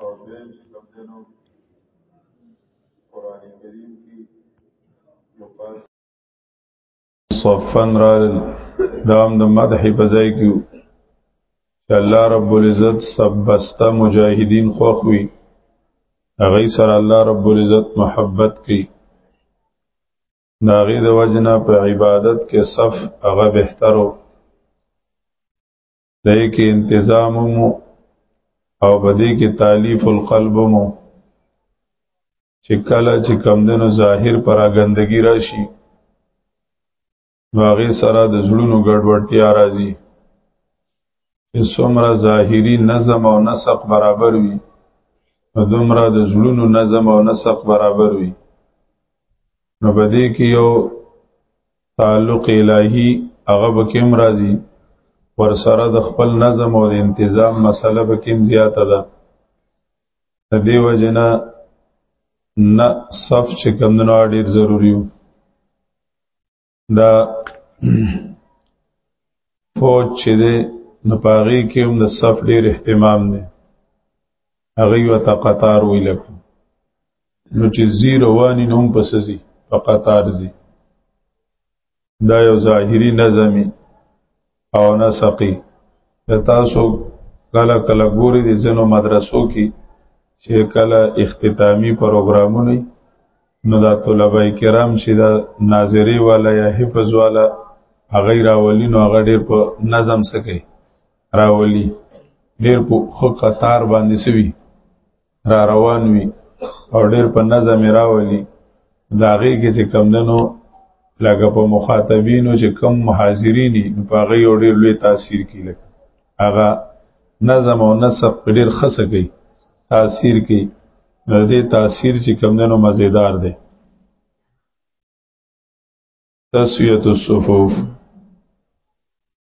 او دین چې کوم دینو قران کریم کې یو پاس صفن رال دام د مدح په ځای کې چې الله رب العزت سبستا مجاهدین خوخوي هغه سره الله رب العزت محبت کوي ناغي د وجنا په عبادت کې صف هغه بهترو دای کې انتظام مو او بدی کې تالیف القلب مو چې کله چې کمدنو ظاهر پر غندګی راشي واغې سره د زړونو ګډوډتیا راځي چې څومره ظاهري نظم او نسق برابر وي نو دومره د زړونو نظم او نسق برابر وي نو په دې کې یو تعلق الهي هغه به کوم راځي ورسره د خپل نظم او د انتظام مسله به کوم زیاته ده د دې وجنه نه صف چې کمدنو ډیر ضروری وو دا فوج چې دی نو په هغې کې هم د صف ډېر اهتمام دی هغوی ورته قطار ویل کړو نو چې ځي رواني نو هم پسې ځي په قطار ځي دا یو ظاهري نظمي او نه سقي تاسو کله کله ګوري د ځینو مدرسو کې چې کله اختتامی پروګرامونه نو دا طلبه کرام چې دا ناظری والا یا حفظ والا هغه راولي نو هغه ډیر په نظم سکی راولي ډیر په خو قطار باندې سوي را روان وي او ډېر په نظم یې راولي د هغې کې چې کمدنو لکه په مخاطبینو چې کم حاضرین دي په هغه یو ډېر لوی تاثیر کی لکه هغه نظم او نسب په ډېر خسه کوي تاثیر کوي د دې تاثیر چې کمدنو مزیدار دی تسویت الصفوف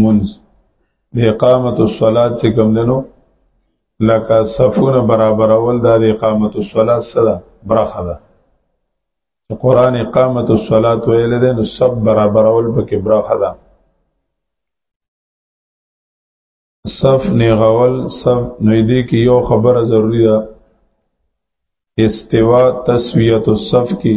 منز د اقامت الصلات چې کوم دنو لکه صفونه برابر اول د اقامت الصلات سره برخه ده چې قران اقامت الصلات ویل دي نو سب برابر اول پکې برخه ده صف نه غول صف نو دې کې یو خبره ضروری ده استوا تسویت الصف کی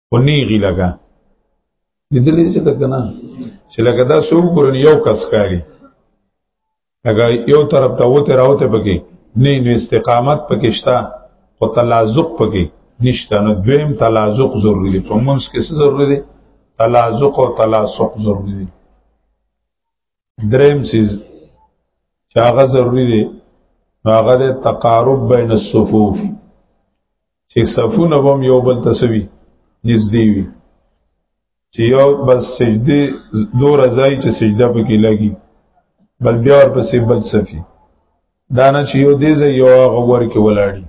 او نیغي لګا لیدلې چې دا کنه چې لګا دا سو ګورن یو کس کاری هغه یو طرف ته وته راوته پکې نه نو استقامت پکې شتا او تلازق پکې نشته نو دویم تلازق ضروری دی په منځ کې څه ضروری دی تلازق او تلاصق ضروری دی دریم سیز چې هغه ضروری دی هغه د تقارب بین الصفوف چې صفونه هم یو بل تسوي نږدې وي چې یو بس سجده دو رضای چې سجده پکې لګي بل بیا ور پسې بل صفي دا نه چې یو دې ځای یو هغه ور کې ولاړی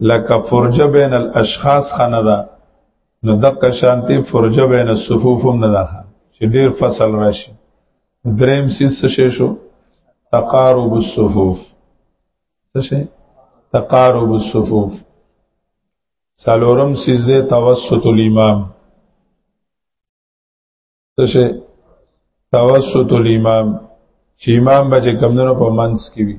لکه فرجه بین الاشخاص خنه ده نو دقه شانتی فرجه بین الصفوف هم نه ده چې ډیر فصل راشي دریم سیس څه شو تقارب الصفوف څه شي تقارب الصفوف سالورم سیس ده توسط الامام څه شي توسط الامام چې امام به کمندونو په منځ کې وي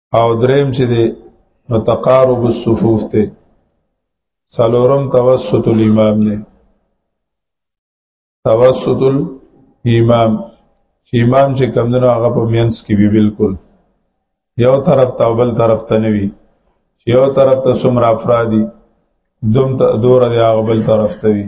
او دریم چې دی نو تقارب الصفوف ته سلورم توسط الامام نه توسط الامام چې امام چې کمندونو هغه په مینس کې وی بالکل یو طرف ته بل طرف ته نوي چې یو طرف ته څومره افرادی دوم ته دور دی هغه بل طرف ته وي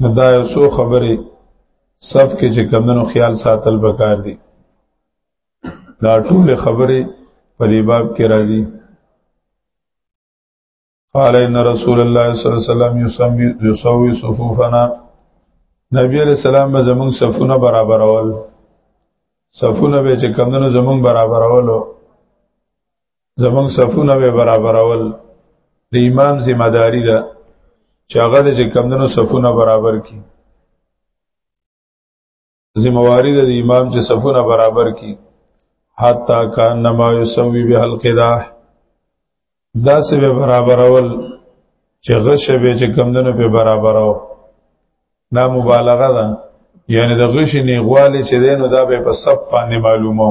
نو دا یو څو خبرې صف کې چې کمنو خیال ساتل پکار دي دا ټول خبرې په دې باب کې راځي قال ان رسول الله صلی الله علیه وسلم یسمی یسوی صفوفنا نبی علیہ السلام به زمون صفونه برابرول صفونه به چې کمنو زمون برابرولو زمونږ صفونه به برابرول د امام ذمہ داری ده چې هغه د کمندونو صفونه برابر کړي ذمہ واری ده د امام چې صفونه برابر کړي حتا کان نما یسوی به القداح دا سه به برابرول چې غش به چې کمندونو په برابرو نا مبالغه ده یعنی د غش نیغوالی چې دینو دا به په سب باندې معلومو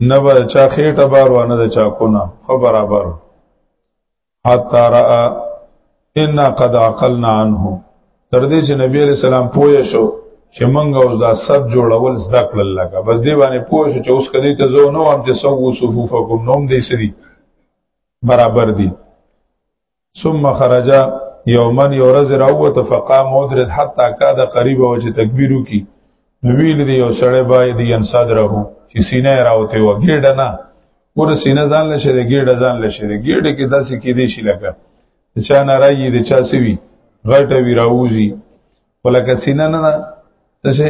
نه به چا خېټه بار و نه د چا کونه خو برابر حتی را ان قد عقلنا عنه تر دې چې نبی علیہ السلام پوه شو چې مونږ اوس دا سب جوړول زده کړل لکه بس دی باندې پوه شو چې اوس کدی ته زه نو هم چې سو صفوفکم نوم دې سری برابر دي ثم خرج یومن یورز راوت فقام ودرت حتا کاد قریب او چې تکبیرو کی ویل دی یو سړی باید ین صدره چې سینه راوته و ګډه نه ور سینه ځان لشه دی ګډه ځان لشه دی ګډه کې داسې کې دی شي لکه چا نه راځي د چا سوي غټه وی راوځي ولکه سینه نه څه شي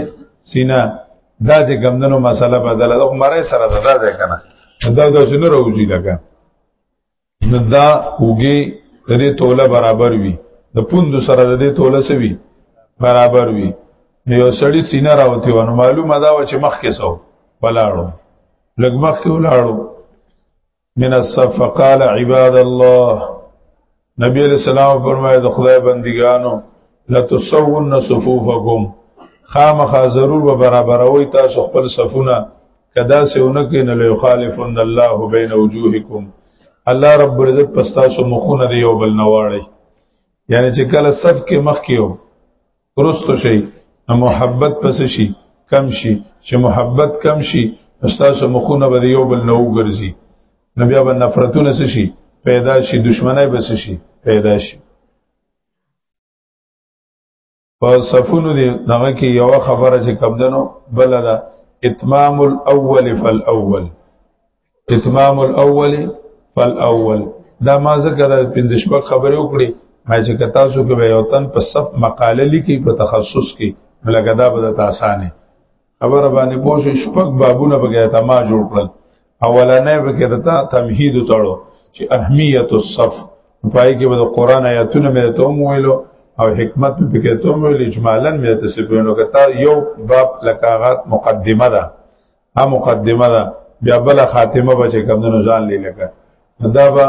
سینه دا چې ګمندنو مسله بدله ده مړې سره ده دا ده کنه دا د شنو راوځي لکه نو دا اوګه د دې توله برابر وي د پوند سره د دې توله سوي برابر وي نو یو سړی سینه راوتی ونه معلومه دا و چې مخ کې سو ولاړو لګ مخ کې ولاړو من الصف قال عباد الله نبی علیہ السلام فرمایي د خدای بندګانو لتصون صفوفکم خامخا ضرور و برابروي تاسو خپل صفونه کدا سونه کې نه لو خالفن الله بین وجوهکم الله رب العزت پستاسو مخونه دی یو بل نواړي یعنی چې کله صف کې مخ کې یو رستو شي نو محبت پس شي کم شي چې محبت کم شي پستاسو مخونه به یو بل نو ګرځي نو بیا به نفرتونه شي پیدا شي دشمنای بس شي پیدا شي په صفونو دی دغه کې یو خبره چې کم دنو بل ده اتمام الاول فالاول اتمام الاول فالاول دا ما ځکه د پندشبک خبرې وکړې ما چې کتا سو کې یو تن په صف مقاله لیکي په تخصص کې لګدا به د اسانه خبره باندې پوه شو شپږ بابونه بګیا ته ما جوړ کړل اولنې بګیا ته تمهید تړو چې اهمیت الصف پای کې د قران آیاتونه مې ته ویلو او حکمت په کې ته ویل اجمالا مې ته سپینو کته یو باب لکاغات مقدمه ده ا مقدمه ده بیا بل خاتمه به چې کمونو ځان لې لکه دا به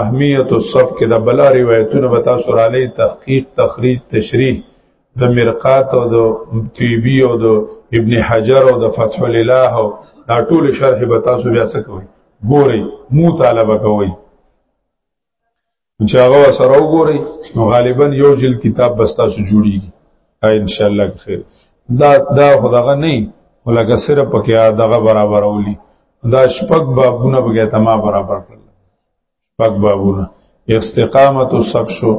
اهمیت الصف کې د بل روایتونو به تاسو را لې تحقیق تخریج تشریح د مرقات او د طیبی او د ابن حجر او د فتح الاله او دا ټول شرح به تاسو بیا څه کوئ ګورئ مطالبه کوئ چې هغه سره وګورئ نو غالبا یو جلد کتاب بس تاسو جوړیږي ان شاء الله خیر دا دا خدغه نه ولکه صرف پکې دغه برابرولي دا شپږ بابونه بګه تما برابر کړل پک بابونه استقامت السب شو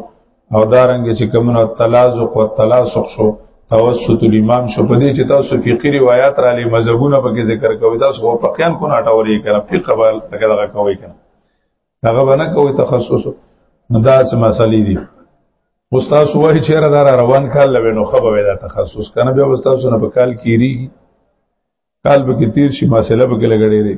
او دارنګ چې کومه تلازق او تلاسق شو توسط الامام شو په دې چې تاسو فقہی روایت را لې مذهبونه په کې ذکر کوي تاسو په فقیان کو ناټوري کړه فقہ بل دغه کوي کنه هغه باندې کوي تخصص دا څه مسلې دي استاد وای چې را دار روان کال لوي نو خبر وي دا تخصص کنه بیا استاد سره په کال کیری کال به کې تیر شي مسله به کې لګړې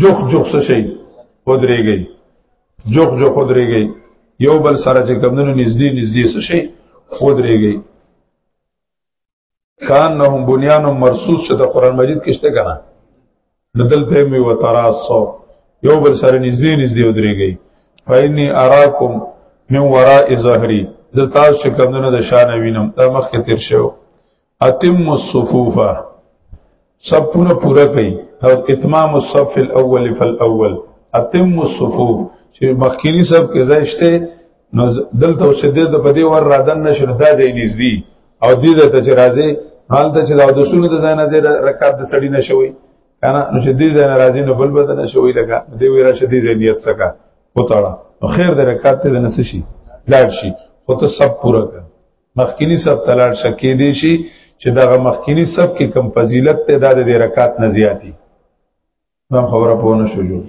جوخ جوخ څه شي ودرېږي جوخ جوخ ودرېږي یو بل سره چې کمونو نږدې نږدې څه شي ودرېږي کان نه هم بنیان مرصوص چې د قران مجید کې شته کنه بدل ته می وتراسو یو بل سره نږدې نږدې ودرېږي فإني أراكم من وراء ظهري د تاسو چې کمونه د شان وینم دا مخکې تیر شو اتم الصفوف صفونه پورا کوي او اتمام الصف الاول فالاول اتم الصفوف چې مخکینی صف کې ځای شته نو دلته چې د په دې ور رادن نشي دا ځای نږدې او دې ته چې راځي حالته چې دا د سونو د ځای نه دې رکعت د سړی نشوي کنه نو چې دې ځای نه راځي نو بل بدل نشوي لګا دې وی راشه دې ځای نیت سکا وتاړه نو خیر د رکعت ته نه شي لاړ شي خو ته سب پورا کړ مخکینی صف تلار شکی دی شي چې دغه مخکینی صف کې کم فضیلت ته د دې رکعات نه زیاتی ما خبره پوه نه شو جوړ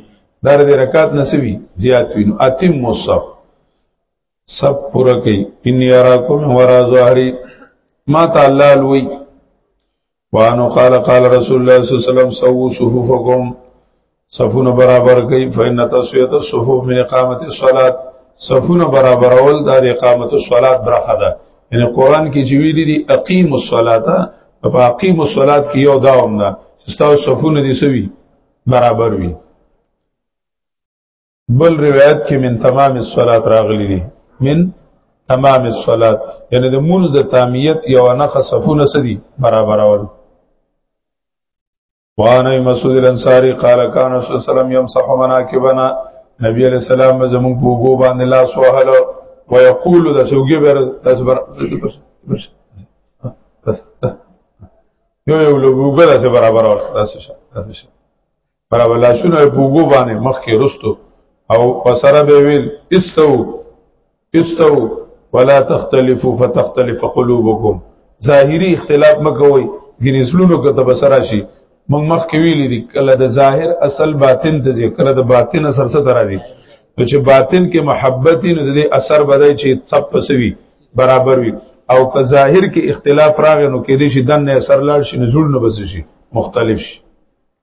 دا د رکعات نه سوي زیات وینو اتم مصف سب پورا کوي ان یراکم ورا ظهری ما تعالی لوی وانو قال قال رسول الله صلی الله علیه وسلم سو صفوفکم صفون برابر کئ فإن تسویت الصفوف من اقامت الصلاة صفون برابر اول د اقامت الصلاة برخه ده یعنی قران کې چې ویلي دي اقیم الصلاة په اقیم الصلاة کې یو داوم ده چې تاسو صفون دي سوي برابر وي بل روایت کې من تمام الصلات راغلی دی من تمام الصلات یعنی د مونږ د تامیت یو نه خصفونه سدي برابر اول وانه مسعود الانصاری قال کان رسول الله صلی الله علیه وسلم يمسح مناكبنا نبی علیہ السلام به زمون په وګو باندې لاس وهلو ويقول د سوګي بر تاسو بر یو یو لوګو ګره سره برابر ورته تاسو شه تاسو شه پر ولاسونه په وګو باندې مخ کې رستو او پسره به ویل استو استو ولا تختلفوا فتختلف قلوبكم ظاهری اختلاف مکوئ ګینې زلونو کې ته بسره شي موږ مخ کې ویلې دي کله د ظاهر اصل باطن ته ځي کله د باطن اثر څه ته راځي نو چې باطن کې محبت نه دي اثر بدای چې څپ پسوي برابر وي او که ظاهر کې اختلاف راغی نو کې دې شي دنه اثر لاړ شي نزول نه بس شي مختلف شي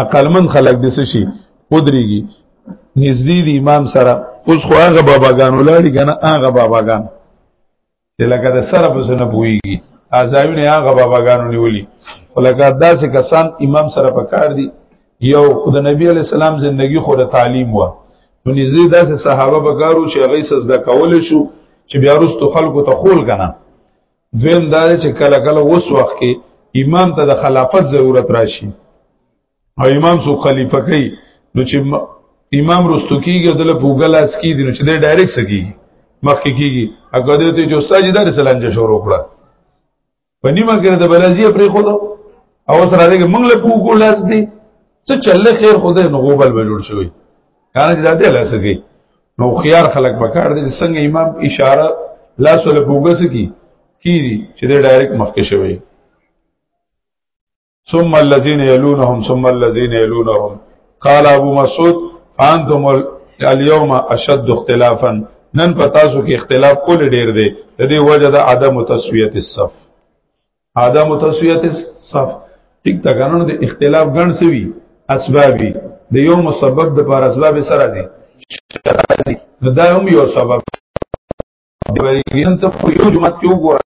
عقلمن خلک د څه شي ودرېږي نږدې دي امام سره اوس خو هغه باباګان ولاړي که نه هغه باباګان چې لکه د سره په څه نه پوهېږي ازاوینه یې هغه باباګانو نیولي خو لکه داسې کسان امام سره په کار دي یو خو د نبي علیه السلام زندگی خو د تعلیم وه نو نږدې داسې صحابه به کارو چې هغوی څه زده کولی شو چې بیا وروستو خلکو ته خول که نه دویم دا چې کله کله اوس وخت کې امام ته د خلافت ضرورت راشي او امام سو خلیفہ کوي نو چې امام رستو کیږي دل په ګلاس کې دي نو چې دی ډایرکټ سکی مخکې کیږي هغه دې ته چې استاد دې درس لنجه شروع کړه په نیمه کې د بلازي پرې خو دا او سره دې موږ له په ګلاس دي څه چل خیر خدای نو غوبل به جوړ شوی کانه چې دا دې لاسه کوي نو خيار خلق بکار دي څنګه امام اشاره لاس ول بوګس کی کیری چې د ډایرکټ مخکې شوی ثم الذين يلونهم ثم الذين يلونهم قال ابو مسعود فانتم اليوم اشد اختلافا نن پتا سو کې اختلاف کول ډیر دی د دې وجه د عدم تسویت الصف عدم تسویت صف ټیک تا قانون د اختلاف ګڼ سوي اسبابي د یو مسبب د پر اسباب سره دي نو دا هم یو سبب دی ورګین ته خو یو جمعه کې وګوره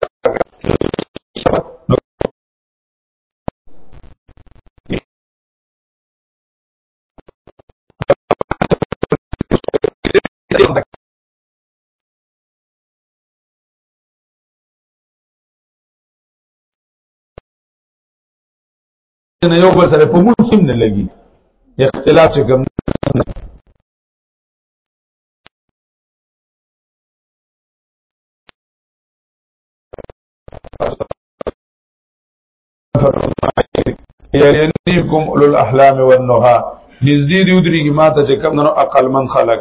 نه یو بل سره په موسم نه لګي اختلاف چې کوم یعنیکم اولو الاحلام والنها نزدې دی ودرېږي ما ته چې کوم نو عقل من خلق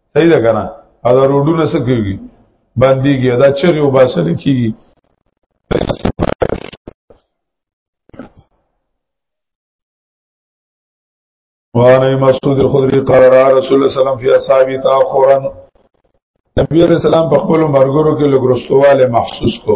صحیح ده کنه او دا روډونه څه کیږي باندېږي دا چغې او باسل کیږي وعن مسعود الخدري قال رسول الله صلى الله عليه وسلم في اصحابه تاخرا نبی علیہ السلام په خپل مرګرو کې لګرستواله محسوس کو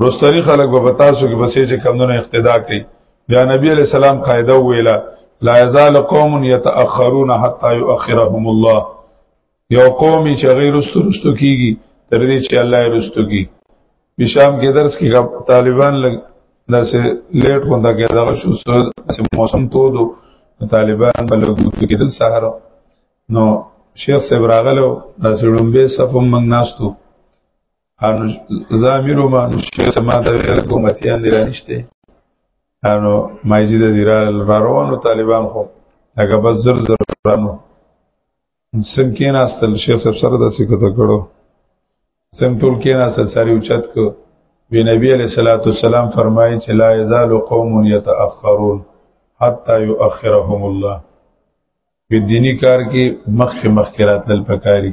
رستری خلق به بتاسو کې بسې چې کمونه اقتدا کوي بیا نبی علیہ السلام قاعده ویلا لا یزال قوم یتأخرون حتا یؤخرهم الله یو قوم چې غیر رستو کیږي تر دې چې الله رستو کی په شام کې درس کې طالبان لګ داسې لیټ غونډه کې دا شو چې موسم تودو طالبان بل ګروپ کې دل سحر نو شیخ صاحب راغلو داسې لومبه صفم منګ ناستو انو زامیر ما نو شیخ ما دا ویل کوم اتیان دی رانشته انو مایجید دی را روانو طالبان خو هغه بس زر زر رانو څنګه کې ناستل شیخ صاحب سره د سکته کړو څنګه ټول کې ناستل ساری اوچت کو وی نبی علیہ الصلوۃ والسلام فرمایي چې لا یزال قوم یتاخرون حتا یؤخرهم الله په دینی کار کې مخکې مخکې راتل پکاري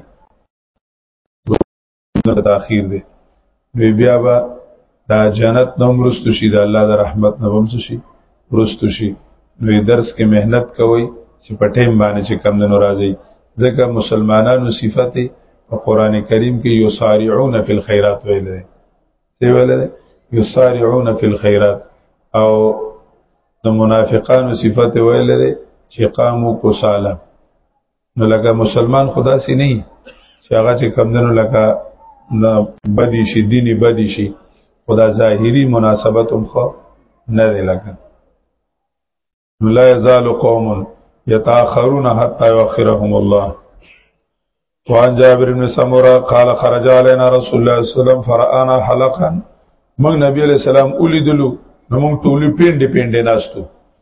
نه تاخير دی نو بیا به دا جنت نو مرستو شي د الله د رحمت نه هم شي مرستو شي نو درس کې مهنت کوي چې په ټیم باندې چې کم نه راځي ځکه مسلمانانو صفت په قران کریم کې یسارعون فی الخيرات ویل دی څه ویل دی یسارعون فی الخيرات او د منافقانو صفت ویل دی چې قامو کوساله نو لکه مسلمان خدا سي نه چې هغه چې کمدنو لکه نه بدی شي دینی بدی شي خدا ظاهری مناسبت هم خو نه دی لکه لا یزال قوم یتاخرون حتا یؤخرهم الله وان جابر بن سمره قال خرج علينا رسول الله صلی الله علیه وسلم فرانا حلقا موږ نبی علیہ السلام اولیدلو نو موږ ټولې پیندې پیندې ناشتو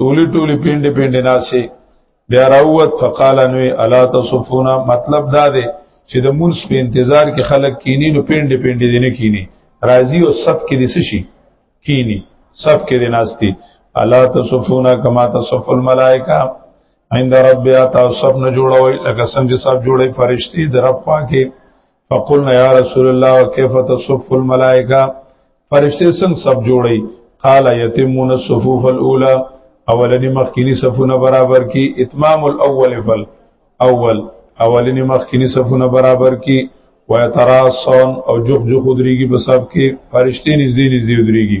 ټولی ټولی پینډې پینډې ناسې بیا راووت فقال نو الا تصفونا مطلب دا دی چې د مونږ په انتظار کې خلک کینی نو پینډې پینډې دي نه کینی راضی او صف کې دي شي کینی صف کې دي ناشتي الا تصفونا کما تصف الملائکه عند ربیا تاسو نه جوړوي لکه څنګه چې صاحب جوړي فرشتي در په کې فقلنا یا رسول الله وكيف تصف الملائکه فرشته څنګه سب جوړي قال يتمون الصفوف الاولى اولنی مخکینی صفونه برابر کی اتمام الاول فل اول اولنی مخکینی صفونه برابر کی و تراسون او جخ جخ دريږي په سب کې فرشتي نږدې نږدې دريږي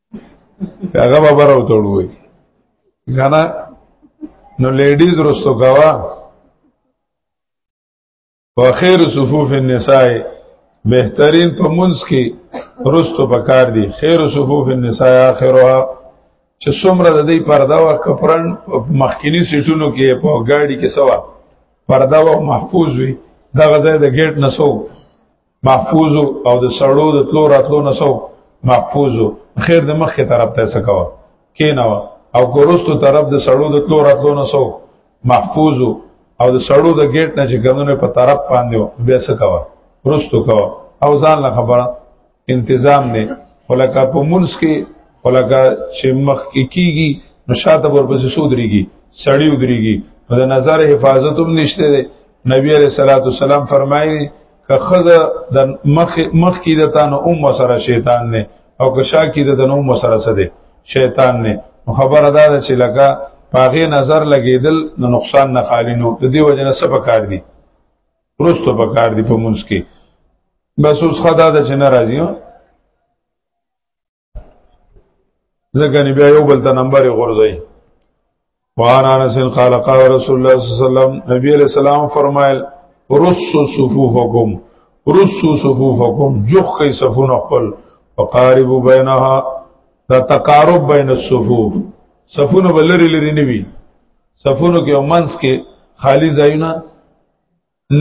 هغه به برو ته وړوي غنا نو لیډیز رستو کوا واخیر صفوف النساء بهترین په منځ کې رستو پکار دي خیر صفوف النساء اخرها چې څومره د دې پرده او کپرن مخکینی سیټونو کې په گاډي کې سوا پرده او محفوظ وي دا غزه د گیټ نسو محفوظ او د سړو د تلو راتلو نه سو محفوظ خیر د مخکې طرف ته سکوا کینو او ګورستو طرف د سړو د تلو راتلو نه سو محفوظ او د سړو د گیټ نه چې ګندونه په طرف باندې بیا سکوا رستو کو او ځان له خبره انتظام نه خلکا په منس کې خلکا چې مخ کې کیږي نو شاته ورپسې سودريږي سړی ودريږي د نظر حفاظت هم نشته نبی عليه الصلاه والسلام فرمایي که خزه د مخ مخ کې د تانو اوم سره شیطان نه او که شا کې د نو اوم سره سره شیطان نه خبره ده چې لکه پاغه نظر لګیدل نو نقصان نه خالی نو د دې وجنه څه پکار دي پرستو پکار دي په مونږ کې بس اوس خدا د چې ناراضي ځکه نه بیا یو بل ته نمبر غورځي وان انس قال قال رسول الله صلی الله علیه وسلم نبی علیہ السلام فرمایل رسو صفوفکم رسو صفوفکم جخ کی صفون خپل وقاربوا بینها دا تقارب بین الصفوف صفونه بلری لري نیوي صفونو کې منس کې خالی ځایونه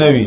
نوي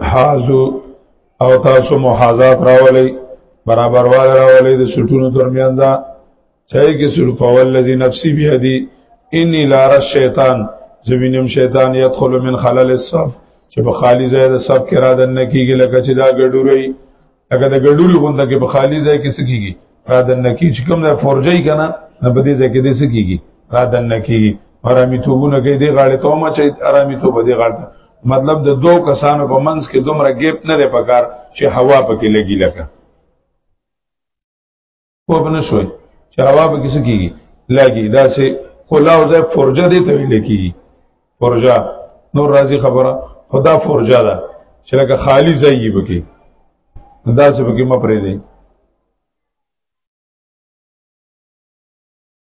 حازو او تاسو محاذات راولي برابر وال راولي د سټونو ترمیان دا چای کې سر فول الذي نفسي بيدي اني لار الشیطان زمینم شیطان يدخل من خلل الصف چې په خالی ځای د صف کې را دن کیږي لکه چې دا ګډوري لکه د ګډول غونډه کې په خالی ځای کې سکیږي را د نکی چې کوم د فورجی کنه نه په دې ځای کې دې سکیږي را د نکی آرامي توبونه کې دې غاړه ته ما چې آرامي توب دې غاړه مطلب د دوه کسانو په منځ کې دومره ګیپ نه لري پکار چې هوا پکې لګي لکه په بنه شوي چې هوا به کیسه کیږي لګي دا سه کولا او ځای فرجه دي ته ویل کیږي فرجه نور راځي خبره خدا فرجه ده چې لکه خالی ځای یې بکی دا سه بکی مپرې دی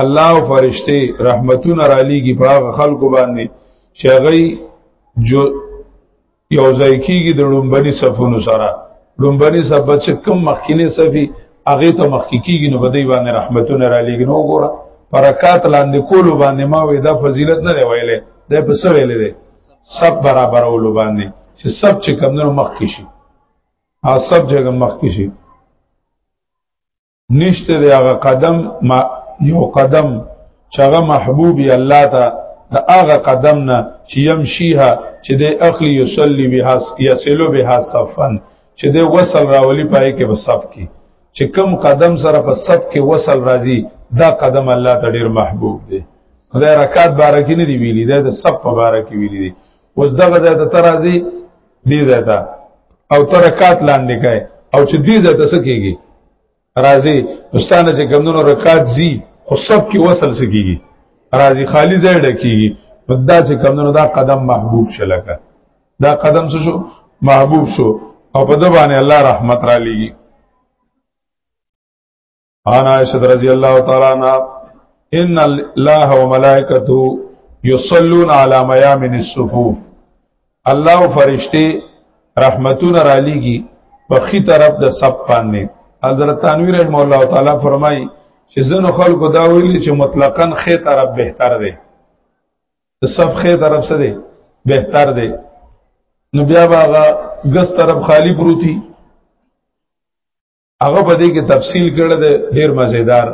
الله او فرشته رحمتونه را لېږي په هغه خلکو باندې چې هغه جو یو ځای کېږي د لومبني صفونو سره لومبني صف چې کم مخکینه صفي هغه ته مخکې کېږي نو په دې باندې رحمتونه را لېږي نو ګوره برکات لاندې کولو باندې ما وې دا فضیلت نه دی ویلې دا په څه ویلې دی سب برابرولو باندې چې سب چې کمونو مخکې شي ها سب جګه مخکې شي نشته دی هغه قدم ما یو قدم چې هغه محبوبي الله ته د هغه قدم نه چې يمشيها چې د اخلي يصلي بها يصلو بها صفن چې د وصل راولي پای کې په صف کې چې کم قدم سره په صف کې وصل راځي دا قدم الله ته ډیر محبوب دی خدای رکعات بارکی نه دی ویلي دا د صف په بارکی ویلي دی اوس دغه ځای ته ترازی دی ځای ته او ترکات لاندې کوي او چې دی ځای ته سکیږي راځي استانه چې ګمندونو رکات زی خو سب کې وصل سکیږي راځي خالی ځای ډکیږي دا چې ګمندونو دا قدم محبوب شلکه دا قدم څه شو محبوب شو او په دبانې الله رحمت را لېږي انا عائشہ رضی الله تعالی عنها ان الله وملائکته یصلون علی میامن الصفوف الله او فرشتي رحمتونه را لېږي په خي طرف د سب باندې حضرت تنویر رحم الله تعالی فرمایي چې زنو خلکو دا ویلي چې مطلقاً خي طرف بهتر دی د سب خي طرف څه دی بهتر دی نو بیا باغه ګس طرف خالی پروتي هغه په دې کې تفصیل کړل دی ډیر مزیدار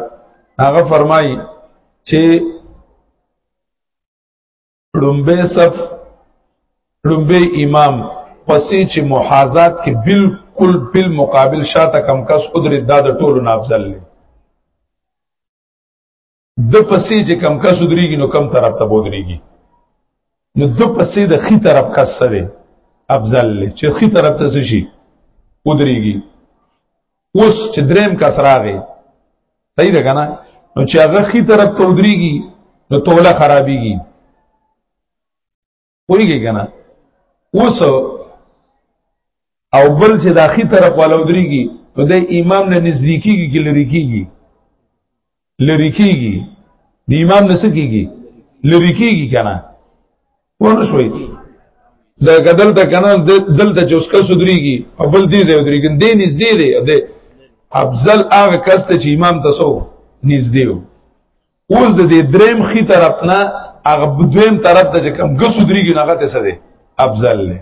هغه فرمایي چې لومبه صف لومبه امام پسې چې محاذات کې بالکل بل مقابل شاته کم کس قدرت دا د ټولو نافذل دی د پسې چې کم کس ودرېږي نو کم طرف ته بودرېږي نو د پسې د خي طرف کس سره افضل له چې خي طرف ته شي ودرېږي اوس چې دریم کس راغی صحیح ده کنه نو چې هغه خي طرف ته ودرېږي نو توله خرابېږي پوهیږي کنه اوس او بل چې د اخی طرف والا ودرېږي نو د امام نه نزدیکیږي کې لری کیږي لری کیږي د امام نه سکیږي لری کیږي کنه ونه شوي دا کدل ته کنه دل ته جوس کس ودرېږي او بل دې ځای ودرېږي دې نږدې دی د افضل هغه کس ته چې امام تاسو نږدې و اوس د دې دریم خي طرف نه هغه دویم طرف ته چې کم غسو دريږي نه غته څه دی افضل دی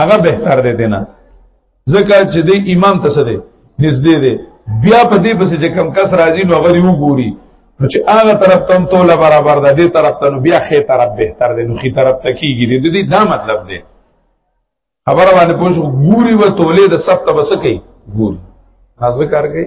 هغه بهتر دی دینه ځکه چې د امام ته څه دی نږدې دی بیا په دې پسې چې کم کس راځي نو غری وګوري نو چې هغه طرف ته توله برابر ده دې طرف ته نو بیا خې طرف بهتر دی نو خې طرف ته کیږي دې دې دا مطلب دی خبره باندې پوښ ګوري و تولې د سب ته بس کوي ګوري حاضر کار کوي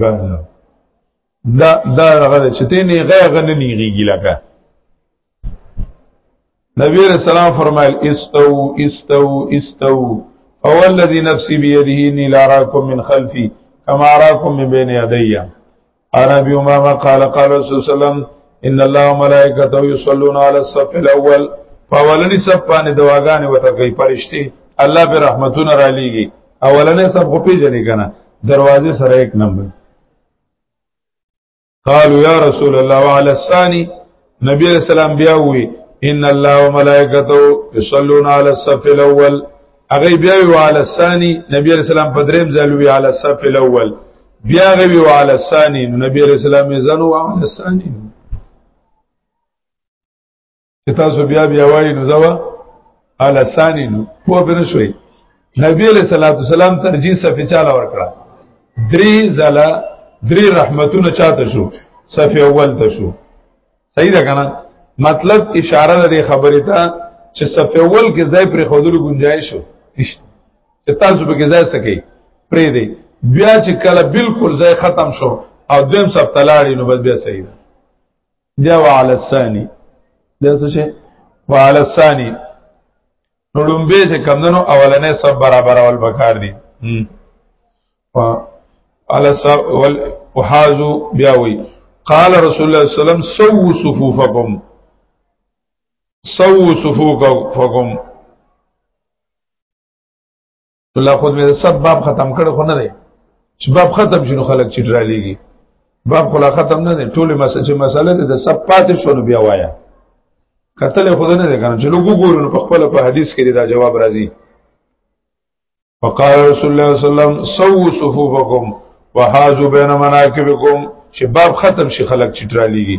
ګانا دا دا هغه چې ته نه غه غنه نیږي لکه نبی رسول الله فرمایل استو استو استو او الذي نفسي بيده اني لا اراكم من خلفي كما اراكم من بين يدي انا ابي امامه قال قال رسول الله صلى الله عليه وسلم ان الله وملائكته يصلون على الصف الاول فاولني صف باندې دواګانې وته کوي فرشتي الله به رحمتونه را لېږي اولنې سب خو پیژنې کنه دروازه سره یک نمبر قالوا يا رسول الله وعلى الثاني نبی علیہ السلام بیا وی ان الله وملائکته یصلون علی الصف الاول اغه بیا وی علی الثانی نبی علیہ السلام په دریم ځل وی علی الصف الاول بیا غی وی علی الثانی نبی علیہ السلام زنو علی الثانی چې تاسو بیا بیا وایي نو زوا الاسانی نو په بنه شوي نبی علیہ الصلوۃ والسلام ترجیح صفه چاله ورکړه درې زلا درې رحمتونه چاته شو صفه اول ته شو صحیح ده کنه مطلب اشاره ده خبره ته چې صفه اول کې ځای پر خودلو گنجائش شو نشته چې تاسو به کې ځای سکی پرې دی بیا چې کله بالکل ځای ختم شو او دویم سب تلاړی نو بس بیا صحیح ده بیا وعلى الثاني دا څه شي وعلى الثاني نو لومبه چې کمندنو اولنې سب برابر اول بکار دي على سب ول وحازو بیا وی قال رسول الله صلی الله علیه وسلم سو صفوفکم سو صفوفکم الله خود مې سب باب ختم کړ خو نه دی چې باب ختم شنو خلک چې ډرا لېږي باب خلا ختم نه دی ټول مسله چې مسله ده د سب پاتې شو نو بیا وایا کتل خود نه دی کنه چې لوګو ګورو په خپل په حدیث کې دا جواب راځي وقال رسول الله صلی الله علیه وسلم سو صفوفکم وحاجو بین مناکبکم چې باب ختم شي خلک چې ډرا لېږي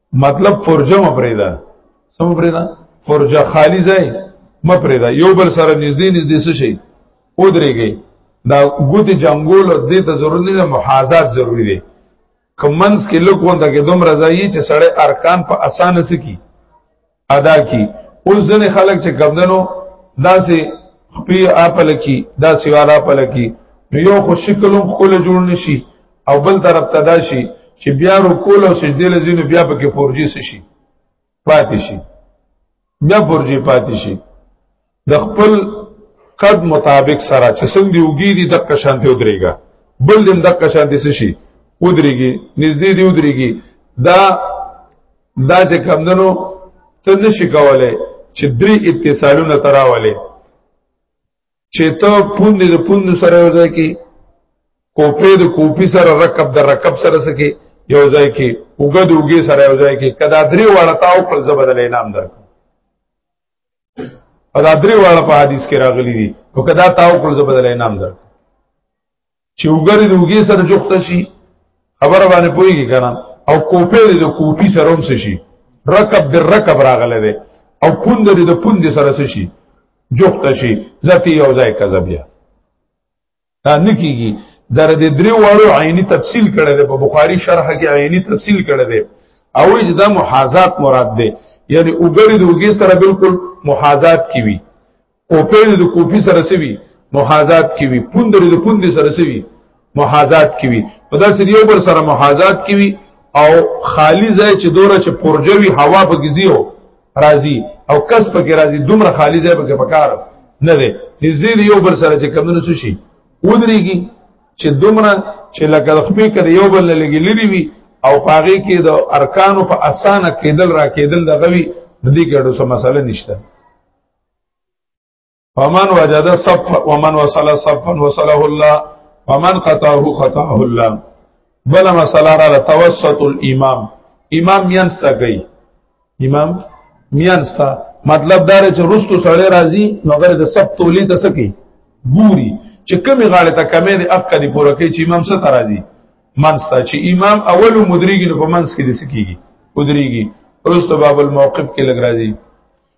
مطلب فرجه مپریدا سم مپریدا فرجه خالی ځای مپریدا یو بل سره نږدې نږدې څه شي او درېږي دا ګوت جنگول دې ته ضرورت نه محاذات ضروری دي کمنس کې لوګونده کې دوم رضایي چې سړی ارکان په اسانه سکی ادا کی اوس ځنې خلک چې کمدنو داسې خپې اپل کی دا سیوال اپل کی نو یو خو شکلم خپل جوړ نشي او بل طرف ته دا شي چې بیا رکول او سجدې لزینو بیا پکې پورجی شي پاتې شي بیا پورجی پاتې شي د خپل قد مطابق سره چې څنګه دی وګی دي دغه شان دی ودرېګا بل دم دغه شان دی شي ودرېږي نږدې دی ودرېږي دا دا چې کمندنو ته نشي کولای چې درې اتصالونه تراولې چې ته پوند د پوند سره یو ځای کې کوپې د کوپی سره رکب د رکب سره سکے یو ځای کې وګد وګي سره یو ځای کې کدا درې واړه تاو پر زبدل انعام درک او دا درې واړه په حدیث کې راغلي دي نو کدا تاو کول زبدل انعام در چې وګړي دوګي سره جوخت شي خبر باندې پويږي کنه او کوپې دې د کوپی سره هم شي رکب در رکب راغله ده او پوند دې د پوند سره شي جوخت شي ذاتی او ځای کذبیا دا نکیږي در دې درې وړو عیني تفصیل کړی دی په بخاری شرح کې عیني تفصیل کړی دی او چې دا محاذات مراد دی یعنی وګړي د وګي سره بالکل محاذات کی وي او په د کوپی سره سوي محاذات کی وي پوند د پوند سره سوي محاذات کی وي په داسې یو بر سره محاذات کی وي او خالی ځای چې دوره چې پرجوي هوا بګزیو راځي او کس پکې راځي دومره خالی ځای پکې پکار نه دی نږدې دی یو بل سره چې کمونه څه شي ودرېږي چې دومره چې لکه خپې کړي یو بل لګي لري وي او پاغي کې د ارکانو په اسانه کېدل را کېدل دغوي د دې ګډو سم مسله نشته فمن وجد صف ومن وصل صفا وصله الله ومن قطعه قطعه الله بل مسله را توسط الامام امام مینستا کوي امام مینستا مطلب دا چې رستو سره راځي نو غره د سب تولی ته سکی ګوري چې کمی غاړه ته کمې د اپ کړي پوره کوي چې امام ست راځي منستا چې امام اول مدریږي نو په منس کې د سکیږي مدریږي رستو باب الموقف کې لګ راځي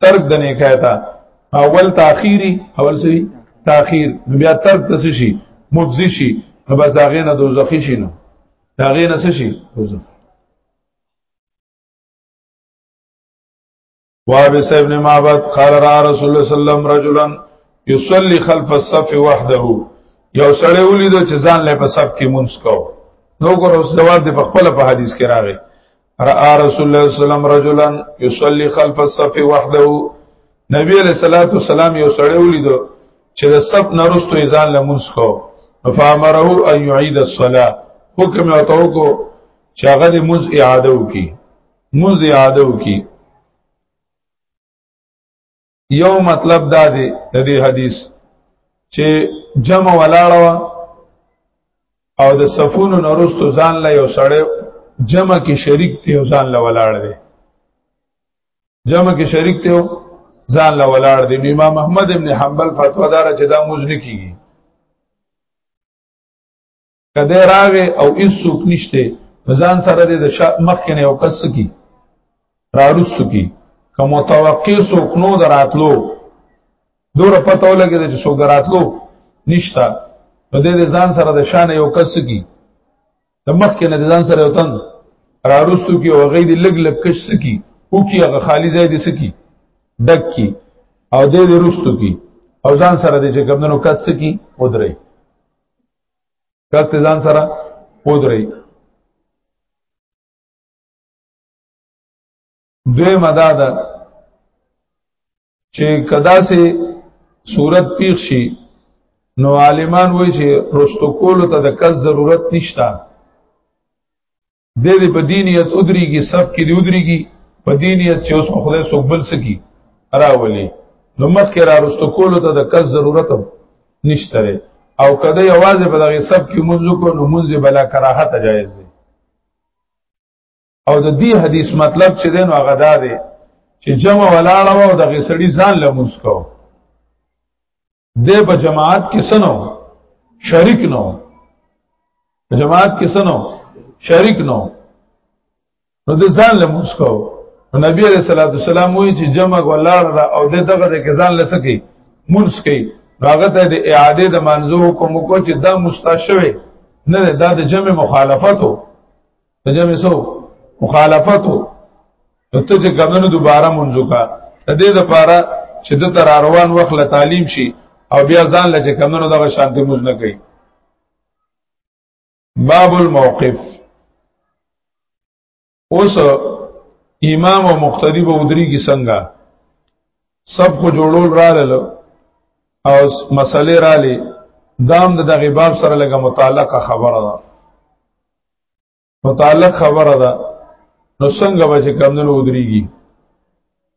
ترک د نه کایتا اول تاخيري اول سری تاخير بیا ترک تس شي مفزي شي بس دا غینه دوزخی شي نه دا غینه څه شي دوزخ وابس ابن معبد قال را رسول الله صلی الله علیه وسلم رجلا يصلي خلف الصف وحده یو سړی ولیدو چې ځان له په صف کې مونږ کو نو ګور اوس جواب دی په خپل په حدیث کې راغی را رسول الله صلی الله علیه وسلم رجلا یصلی خلف الصف وحده نبی علیہ الصلوۃ والسلام یو سړی ولیدو چې د سب نرستو ځان لمونځ کو فامره ان يعيد الصلاه حکم او تو کو چې هغه د مز اعاده وکي مز اعاده وکي یو مطلب دا دی د دې حدیث چې جمع ولاړه او د صفونو نورستو ځان له یو سړی جمع کې شریک دی او ځان له ولاړ دی جمع کې شریک دی او ځان له ولاړ دی امام احمد ابن حنبل فتوا دار چې دا موز نه کیږي کده راغې او هیڅوک نشته ځان سره د مخکې نه یو کس کی راروستو کی که متوقع څوک نو دراتلو دوره پته ولګی چې څوک دراتلو نشتا نو د ځان سره د شان یو کس کی د مخکې نه د ځان سره یو تن راروستو کی او غې د لګ لګ کش سکی او کی هغه خالی ځای دي سکی ډک کی او د روستو کی او ځان سره د چې کمندونو کس کی ودرې کس ته ځان سره پودري دوی مدا ده چې کدا سي صورت پیښ شي نو عالمان وایي چې رستو کولو ته د کس ضرورت نشته د دې په دینیت ادریږي صف کې دی ادریږي په دینیت چې اوس خدای څوک بل سکی راولي نو مخکې را رستو کولو ته د کس ضرورت نشته او کله یوازې په دغه صف کې منځ کو نو منځ بلا کراهت جایز دی او د دې حدیث مطلب چې دین او غدا دی چې جمع ولاړه او د غسړي ځان لمونځ کوو دی په جماعت کې سنو شریک نو جماعت کې سنو شریک نو نو د ځان له مسکو نبی علیہ الصلوۃ والسلام وی چې جمع ولاړ دا او د دغه د ځان لسکی منس کوي هغه ته د اعاده د منزو حکم کو چې دا مستشوي نه دا د جمع مخالفتو د جمع سو مخالفتو ته چې کمنو دوباره منځو کا د دې لپاره چې د تر روان وخت له تعلیم شي او بیا ځان لچ کمنو دغه شانتي موز نه کوي باب الموقف اوس امام او مقتدی به ودری کی څنګه سب خو جوړول رالل او مسلې رالي دام د دغه باب سره لګه متعلقه خبره ده متعلق خبره ده نو څنګه به چې کمدنو ودرېږي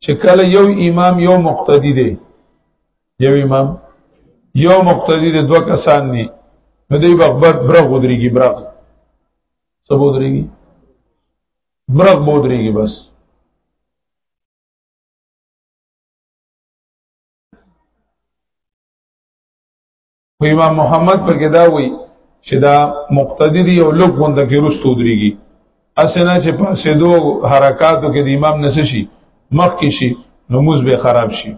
چې کله یو امام یو مقتدی دی یو امام یو مقتدی دی دوه کسان دي نو دی به غبر برغ ودرېږي برغ څه به ودرېږي برغ به ودرېږي بس خو امام محمد په کې دا وایي چې دا مقتدی دی او لوګ غونډه کې رستو دريږي اسنه چې پاسې دو حرکاتو کې د امام نس شي مخ کې شي نو موز به خراب شي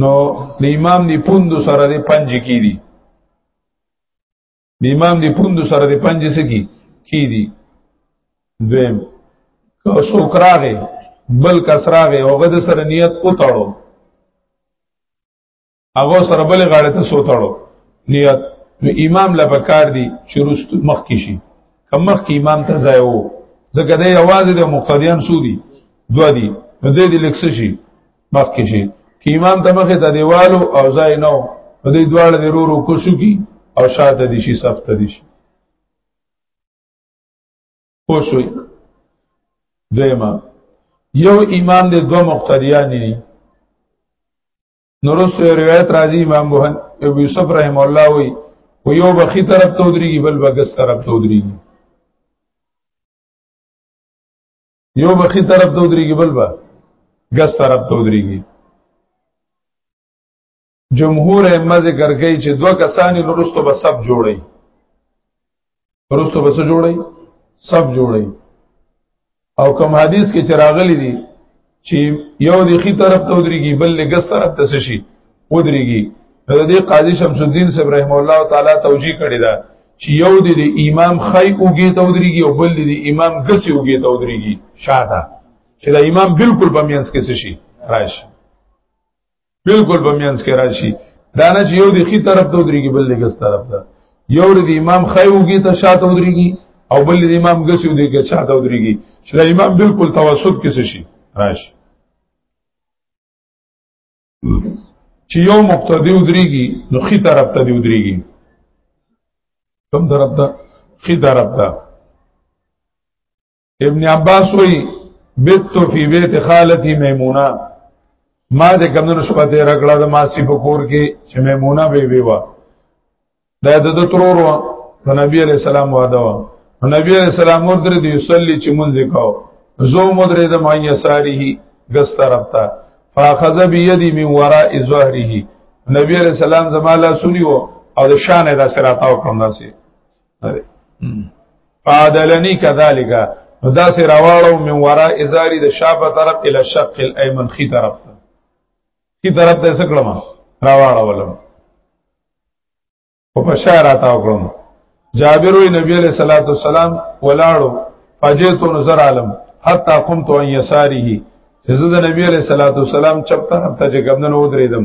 نو د امام دی پوند سره دی پنج کې دي د امام دی پوند سره دی پنج سکی کې دي دویم که سوکراغه بل کسراغه هغه د سره نیت او تړو هغه سره بل غاړه ته سوتړو نیت نو امام لا بکار دی چې رست مخ کې شي کم مخ کې امام ته ځای وو ځکه دی आवाज د مقتدیان سودی دوا دی نو دې دې لکس شي مخ کې شي کې امام ته مخه ته دیوالو او ځای نو نو دې دواړه د رورو کوشو کی او شاته دي شي صف ته دي شي پوښوي دیمه یو امام دې دوه مقتدیان دي نورست یو روایت راځي امام بوهن ابو یوسف رحم الله وی و یو بخی طرف ته ودریږي بل بغس طرف ته ودریږي یو بخی طرف ته ودریږي بل با غس طرف ته ودریږي جمهور ائمه ذکر کوي چې دوه کسانی نورستو به سب جوړي پرستو بس جوړي سب جوړي او کوم حدیث کې چراغلي دي چې یو د خي طرف ته ودرېږي بل له ګس طرف ته شي ودرېږي نو د قاضي شمس الدین صاحب رحم الله تعالی توجیه کړی دا چې یو د امام خی اوږي ته ودرېږي او بل د امام ګس اوږي ته ودرېږي شاته چې دا امام بالکل په مینس کې شي راشي بالکل به مینس کې راشي دا نه چې یو دی خي طرف ته ودرېږي بل دی ګس طرف ته یو دی امام خیوږي ته شاته ودرېږي او بل دی امام ګسي ودرېږي کې شاته ودرېږي چې دا امام بالکل توسط کې شي راشي چې یو مقتدی ودرېږي نو خي طرف ته دی ودرېږي کوم طرف ته خي طرف ته ابن عباس وی بیت فی بیت خالتی میمونه ما د کمنو شپه ته رګړه د ماسی په کور کې چې میمونه به وی وا دا د ترور وا په نبی علی السلام واده وا نبی علی السلام ورته دی یصلی چې مونږ وکاو زو مدره د ما یساره غس طرف ته فاخذ بيدی من وراء ظهره نبی علیہ السلام زمالا سنیو او د شان دا سره تاو کړم داسې فادلنی کذالک نو دا سه راواړو من ورا ازاری د شاپه طرف ال شق الایمن خي طرف ته خي طرف ته سکړم راواړو ولم او په شارا تا وکړم جابر وی نبی علیہ الصلوۃ والسلام ولاړو فجئت نظر عالم حتا قمت ان يساره چې زه د نبی علیہ الصلوۃ والسلام چپ طرف ته چې ګمنن ودریدم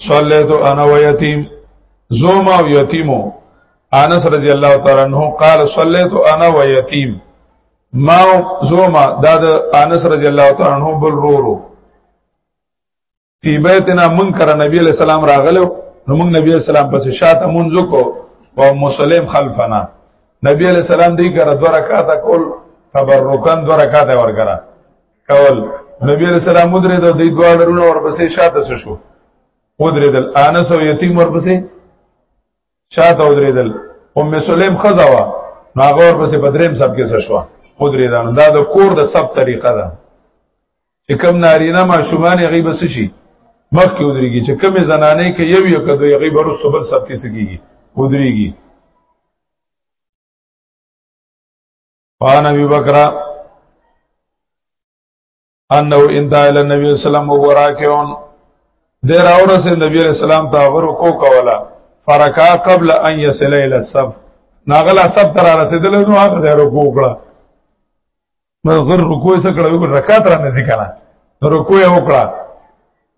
صلیت انا و یتیم زوما و یتیمو انس رضی الله تعالی عنہ قال صلیت انا و یتیم ما زوما دا د انس رضی الله تعالی عنہ بل رورو فی بیتنا منکر نبی علیہ السلام راغلو نو موږ نبی علیہ السلام پس شاته مونږ کو او مسلم خلفنا نبی علیہ السلام دی ګره دو رکعات کول تبرکان دو رکعات ورګره کول نبی علیہ السلام مدرې د دې دوه ډرونه ورپسې شاته شو مدرې دل انس او یتیم ورپسې شاته مدرې دل ام سلیم خزوا هغه ورپسې بدریم سب کې شو مدرې دان دا د کور د سب طریقه ده چې کم نارینه ما شومان غیب شي مخ کې ودرېږي چې کم زنانه کې یو یو کدو غیب ورستو بل سب کې سګيږي ودرېږي قال ابي بکر انه انتهى الى النبي صلى الله عليه وسلم وهو راكع دیر اور سے نبی علیہ السلام تا غر کو کولا فرکا قبل ان يصل الى الصف ناغلا سب تر رسیدل نو هغه دیر کو کړه نو غر رکوع سره کړه رکعت را نه ذکر رکوع وکړه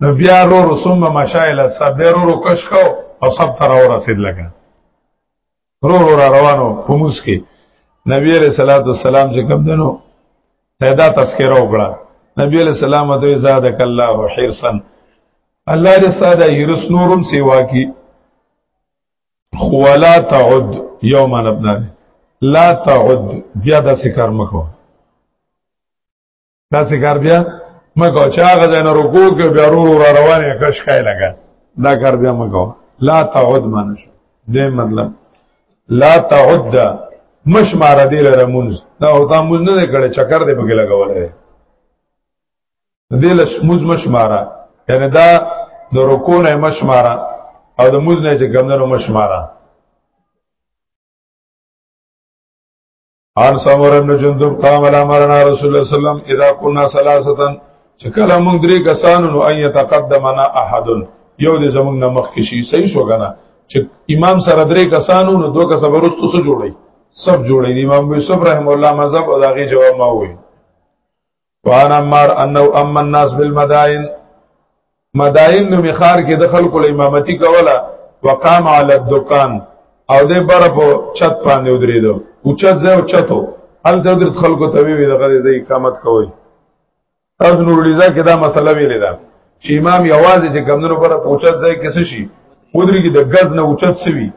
نو بیا رو رسوم مشایل سبیرو رو کش کو او سب تر اور رسید لگا رو رو را روانو په موس کې نبی علیہ الصلوۃ والسلام چې کوم دنو پیدا تذکرہ وکړه نبی علیہ السلام ته زادک الله حرسا الله دې ساده هرس نورم سیوا کی خوالا تعد یوم ابنا لا تعد بیا د سکر مکو دا سکار بیا مګو چې هغه ځای نه رکوع کې بیا رو را روانې کش کای لګا دا کار بیا مګو لا تعود منش دې مطلب لا تعود مش مار دې لره مونږ دا او تا مونږ نه کړي چکر دې پکې لګولې دې لش مونږ مش مارا یعنی دا د رکوع نه مش مارا او د مونږ نه چې ګمندنو مش مارا عن سمر بن جندب قام الامرنا رسول الله صلی الله علیه وسلم اذا كنا ثلاثه چې کله موږ درې کسانو نو ان يتقدمنا احد یو دې زموږ نه مخ کې شي صحیح شو کنه چې امام سره درې کسانو نو دوه کسه ورستو سره جوړي سب جوړي امام یوسف رحم الله مذهب او داغي جواب ما وي وانا مار انه اما الناس بالمدائن مدائن نو مخار کې د خلکو له امامتي کوله وقام علی الدکان او دې بر په چت باندې ودرېدو او چت زو چتو هل د درت خلکو ته وی دغه دې اقامت کوي تاسو نور لیزا کې دا مسله ویلې ده چې امام یوازې چې کمندونو پر پوچت ځای کې څه شي ودري کې د غز نه اوچت سوي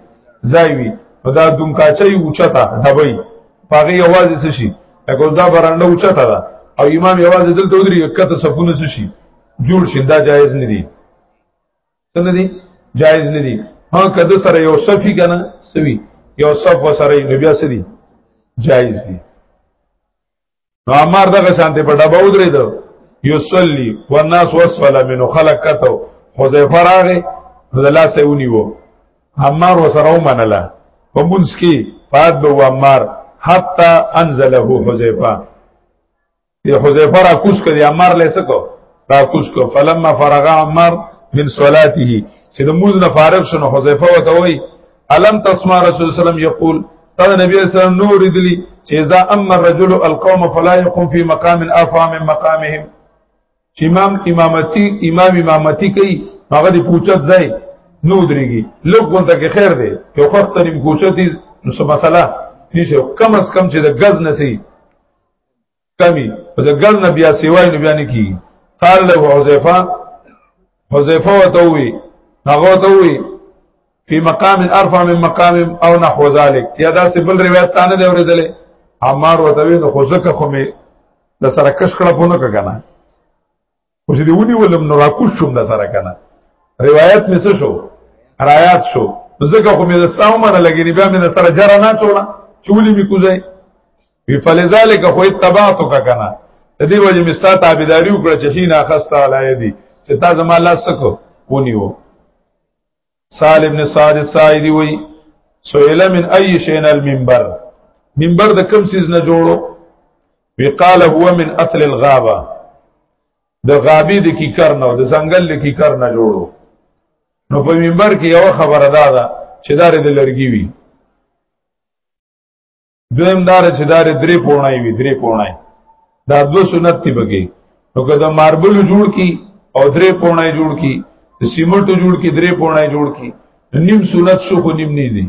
ځای وي نو دا دونکاچي اوچتا دبي پاګه یوازې څه شي اګه دا برانډه اوچتا ده او امام یوازې دلته ودري کته صفونه څه شي جوړ شي دا جایز نه دي څنګه دي جایز نه دي ها کده سره یو صفي کنه سوي یو صف وسره نو بیا سړي جایز دي نو عمار دغه شانته په ډبه ودرې دو یصلی والناس وسفل منه خلق کتو حذیفه راغی نو د لاسه ونیو عمار وسره ومنله په منځ کې پات به عمار حتا انزله حذیفه دی حذیفه را کوس کړي عمار لې سکو را کوس کو فلما فرغ عمار من صلاته چې د موز نه فارغ شنو حذیفه وته وای الم تسمع رسول الله سلام یقول تا نبی اسلام نور دلی چې اذا اما الرجل القوم فلا يقوم في مقام افا من مقامهم چې امام امامتی امام امامتی کوي هغه دی پوچت ځای نو درېږي لږ غونډه کې خیر دی یو وخت نیم کوچتی نو څه مسله نشي کم از کم چې د غز نسی کمی په د ګل نه بیا سیوای نه بیا نه کی قال له حذیفه حذیفه وتوي هغه وتوي فی مقام ارفع من مقام او نحو ذلك یا دا سبل روایت تانه دی اوریدلې عمار وتوي نو خو زکه خو می د سره کش کړه پونه کنه او چې دی ونی ولم نو راکوش شوم د سره کنه روایت می څه شو رايات شو ځکه خو می د ساو منه لګی بیا می د سره جره نه چولا چولی می کوځای وی فلذالک خو اتبعتو کا کنه د دې وجه می ستا تابعداري وکړه چې شي نه خسته علای دی چې تا زما لاس سکو ونیو سال ابن سعد سائدی وی سئل من ای شین المنبر منبر د کم سیز نه جوړو وی قال هو من اثل الغابه د غابی د کی کر نه د ځنګل د کی کر نه جوړو نو په منبر کې یو خبره ده چې دار د لرګي وی دویم دار چې دار درې پورنای وي درې پورنای دا دو سنت دی بګي نو که دا ماربل جوړ کی او درې پورنای جوړ کی د سیمنټو جوړ کی درې پورنای جوړ کی نیم سنت شو خو نیم نه دي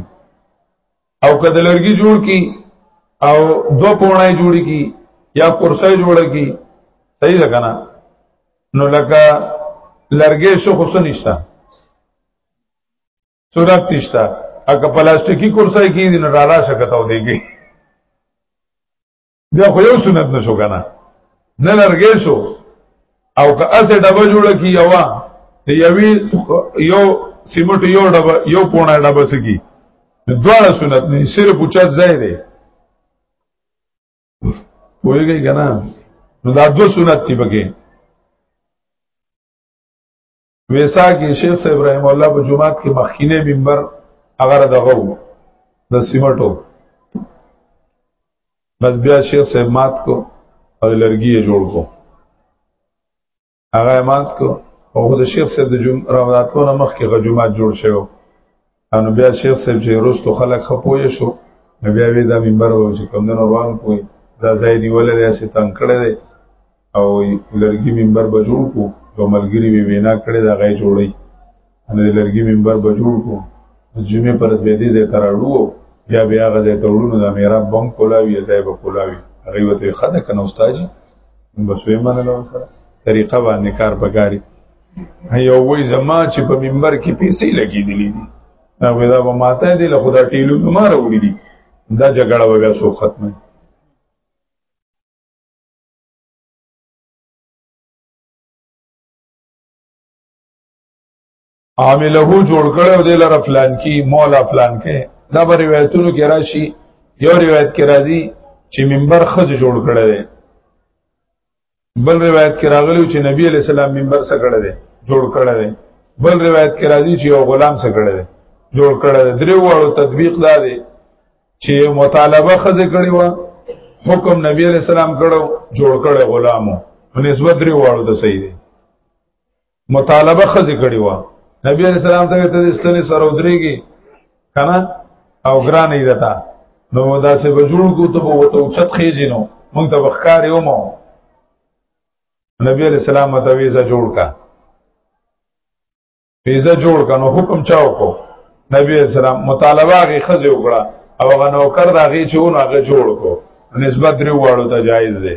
او که د لرګي جوړ کی او دو پورنای جوړ کی یا کرسۍ جوړ کی صحیح ده کنه نو لکه لرګې شو خو سنشتہ سورت نشتا اګه پلاستیکی کرسای کې دین را را شکتاو دیږي بیا خو یو سنت نشو کنه نه لرګې شو او که اسه ډبه جوړ کی یوا ته یوی یو سیمټ یو ډبه یو پونه ډبه سکی دواړه سنت نه صرف اوچت ځای دی وایي کنه نو دا دو سنت دی پکې ویسا کې شیخ صاحب رحم الله په جمعات کې مخکینه منبر هغه دغه وو د سیمټو بس بیا شیخ صاحب مات کو او لرګي جوړ کو هغه مات کو او خود شیخ صاحب د جمعه راتلو نه مخکې غجمات جوړ شوی نو بیا شیخ صاحب چې روستو خلک خپوی شو نو بیا وی دا منبر و چې کوم دنو روان کوی دا ځای نیول دی چې تنگ کړی دی او لرګي منبر به جوړ کو یو ملګری وی وینا کړی دا غي جوړی نو لرګي منبر به جوړ کو جمعې پر دې دې ځای تراړو بیا بیا غځې ته وړو نو دا میرا بم کولاوی ځای به کولاوی هغه وته خده کنه استاد بس وې منلو سره طریقه باندې کار پکاري یو وای زما چې په منبر کې پیسې لګېدلې دي دا ودا به ماته دې له خدا ټیلو نه مار وړي دي دا جګړه به بیا سو ختمه عامله جوړ کړو د لار فلان کی مولا فلان کې دا به روایتونو کې راشي یو روایت کې راځي چې منبر خځ جوړ کړی دی بل روایت کې راغلی چې نبی علی السلام منبر څخه کړه دی جوړ کړه دی بل روایت کې راځي چې یو غلام څخه کړه دی جوړ کړه دی درې وړو تطبیق دا دی چې مطالبه خزه کړی و حکم نبی علی السلام کړو جوړ کړه غلامو په نسبت درې وړو ته صحیح دی مطالبه خزي کړی و نبی علیہ السلام ته ته استنی سره ودرېږي کنه او ګران یې دتا نو دا سه بجوړ کو ته وو ته چت خېږي نو مونږ ته بخکار یو مو نبی علیہ السلام ته ویزه جوړ کا ویزه جوړ کا نو حکم چاو کو نبی علیہ السلام مطالبه غي خزي وکړه او غنوکر دا غي چون هغه جوړ کو نسبت درو واړو ته جایز دی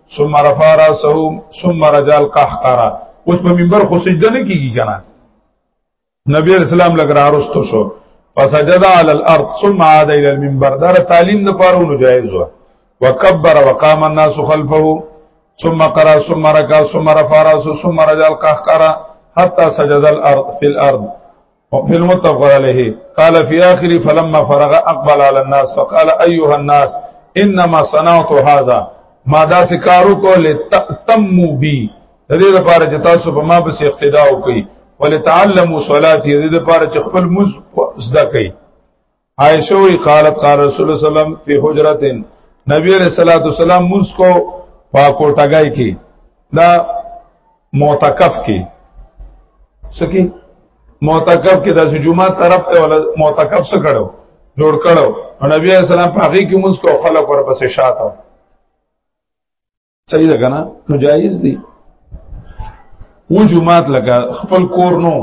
ثم رفع راسه ثم رجع القحقرا اوس په منبر خو سجده نه کیږي کنه نبی اسلام لګ را رستو شو فسجد على الارض ثم عاد الى المنبر دا تعلیم نه پاره نو جایز و وکبر وقام الناس خلفه ثم قرا ثم ركع ثم رفع راسه ثم رجع القحقرا حتى سجد الارض في الارض وفي المتفق عليه قال في آخر فلما فرغ أقبل على الناس فقال أيها الناس إنما صنعت هذا ما دا سکارو کو لتتمو بي د دې لپاره چې تاسو په ما بس اقتدا وکړي ولتعلموا صلاتي د دې لپاره چې خپل مز زده کړئ عائشہ وی قالت قال رسول الله صلی الله علیه وسلم فی حجرۃ نبی علیہ الصلوۃ والسلام مونږ کو پاکو ټګای کی دا معتکف کی سکی معتکف کې د جمعه طرف ته ولا معتکف څه کړو جوړ کړو نبی علیہ السلام پاګی کې مونږ کو خلق ورپسې شاته صحیح ده کنه نو جایز دی و جمعات لکه خپل کور نو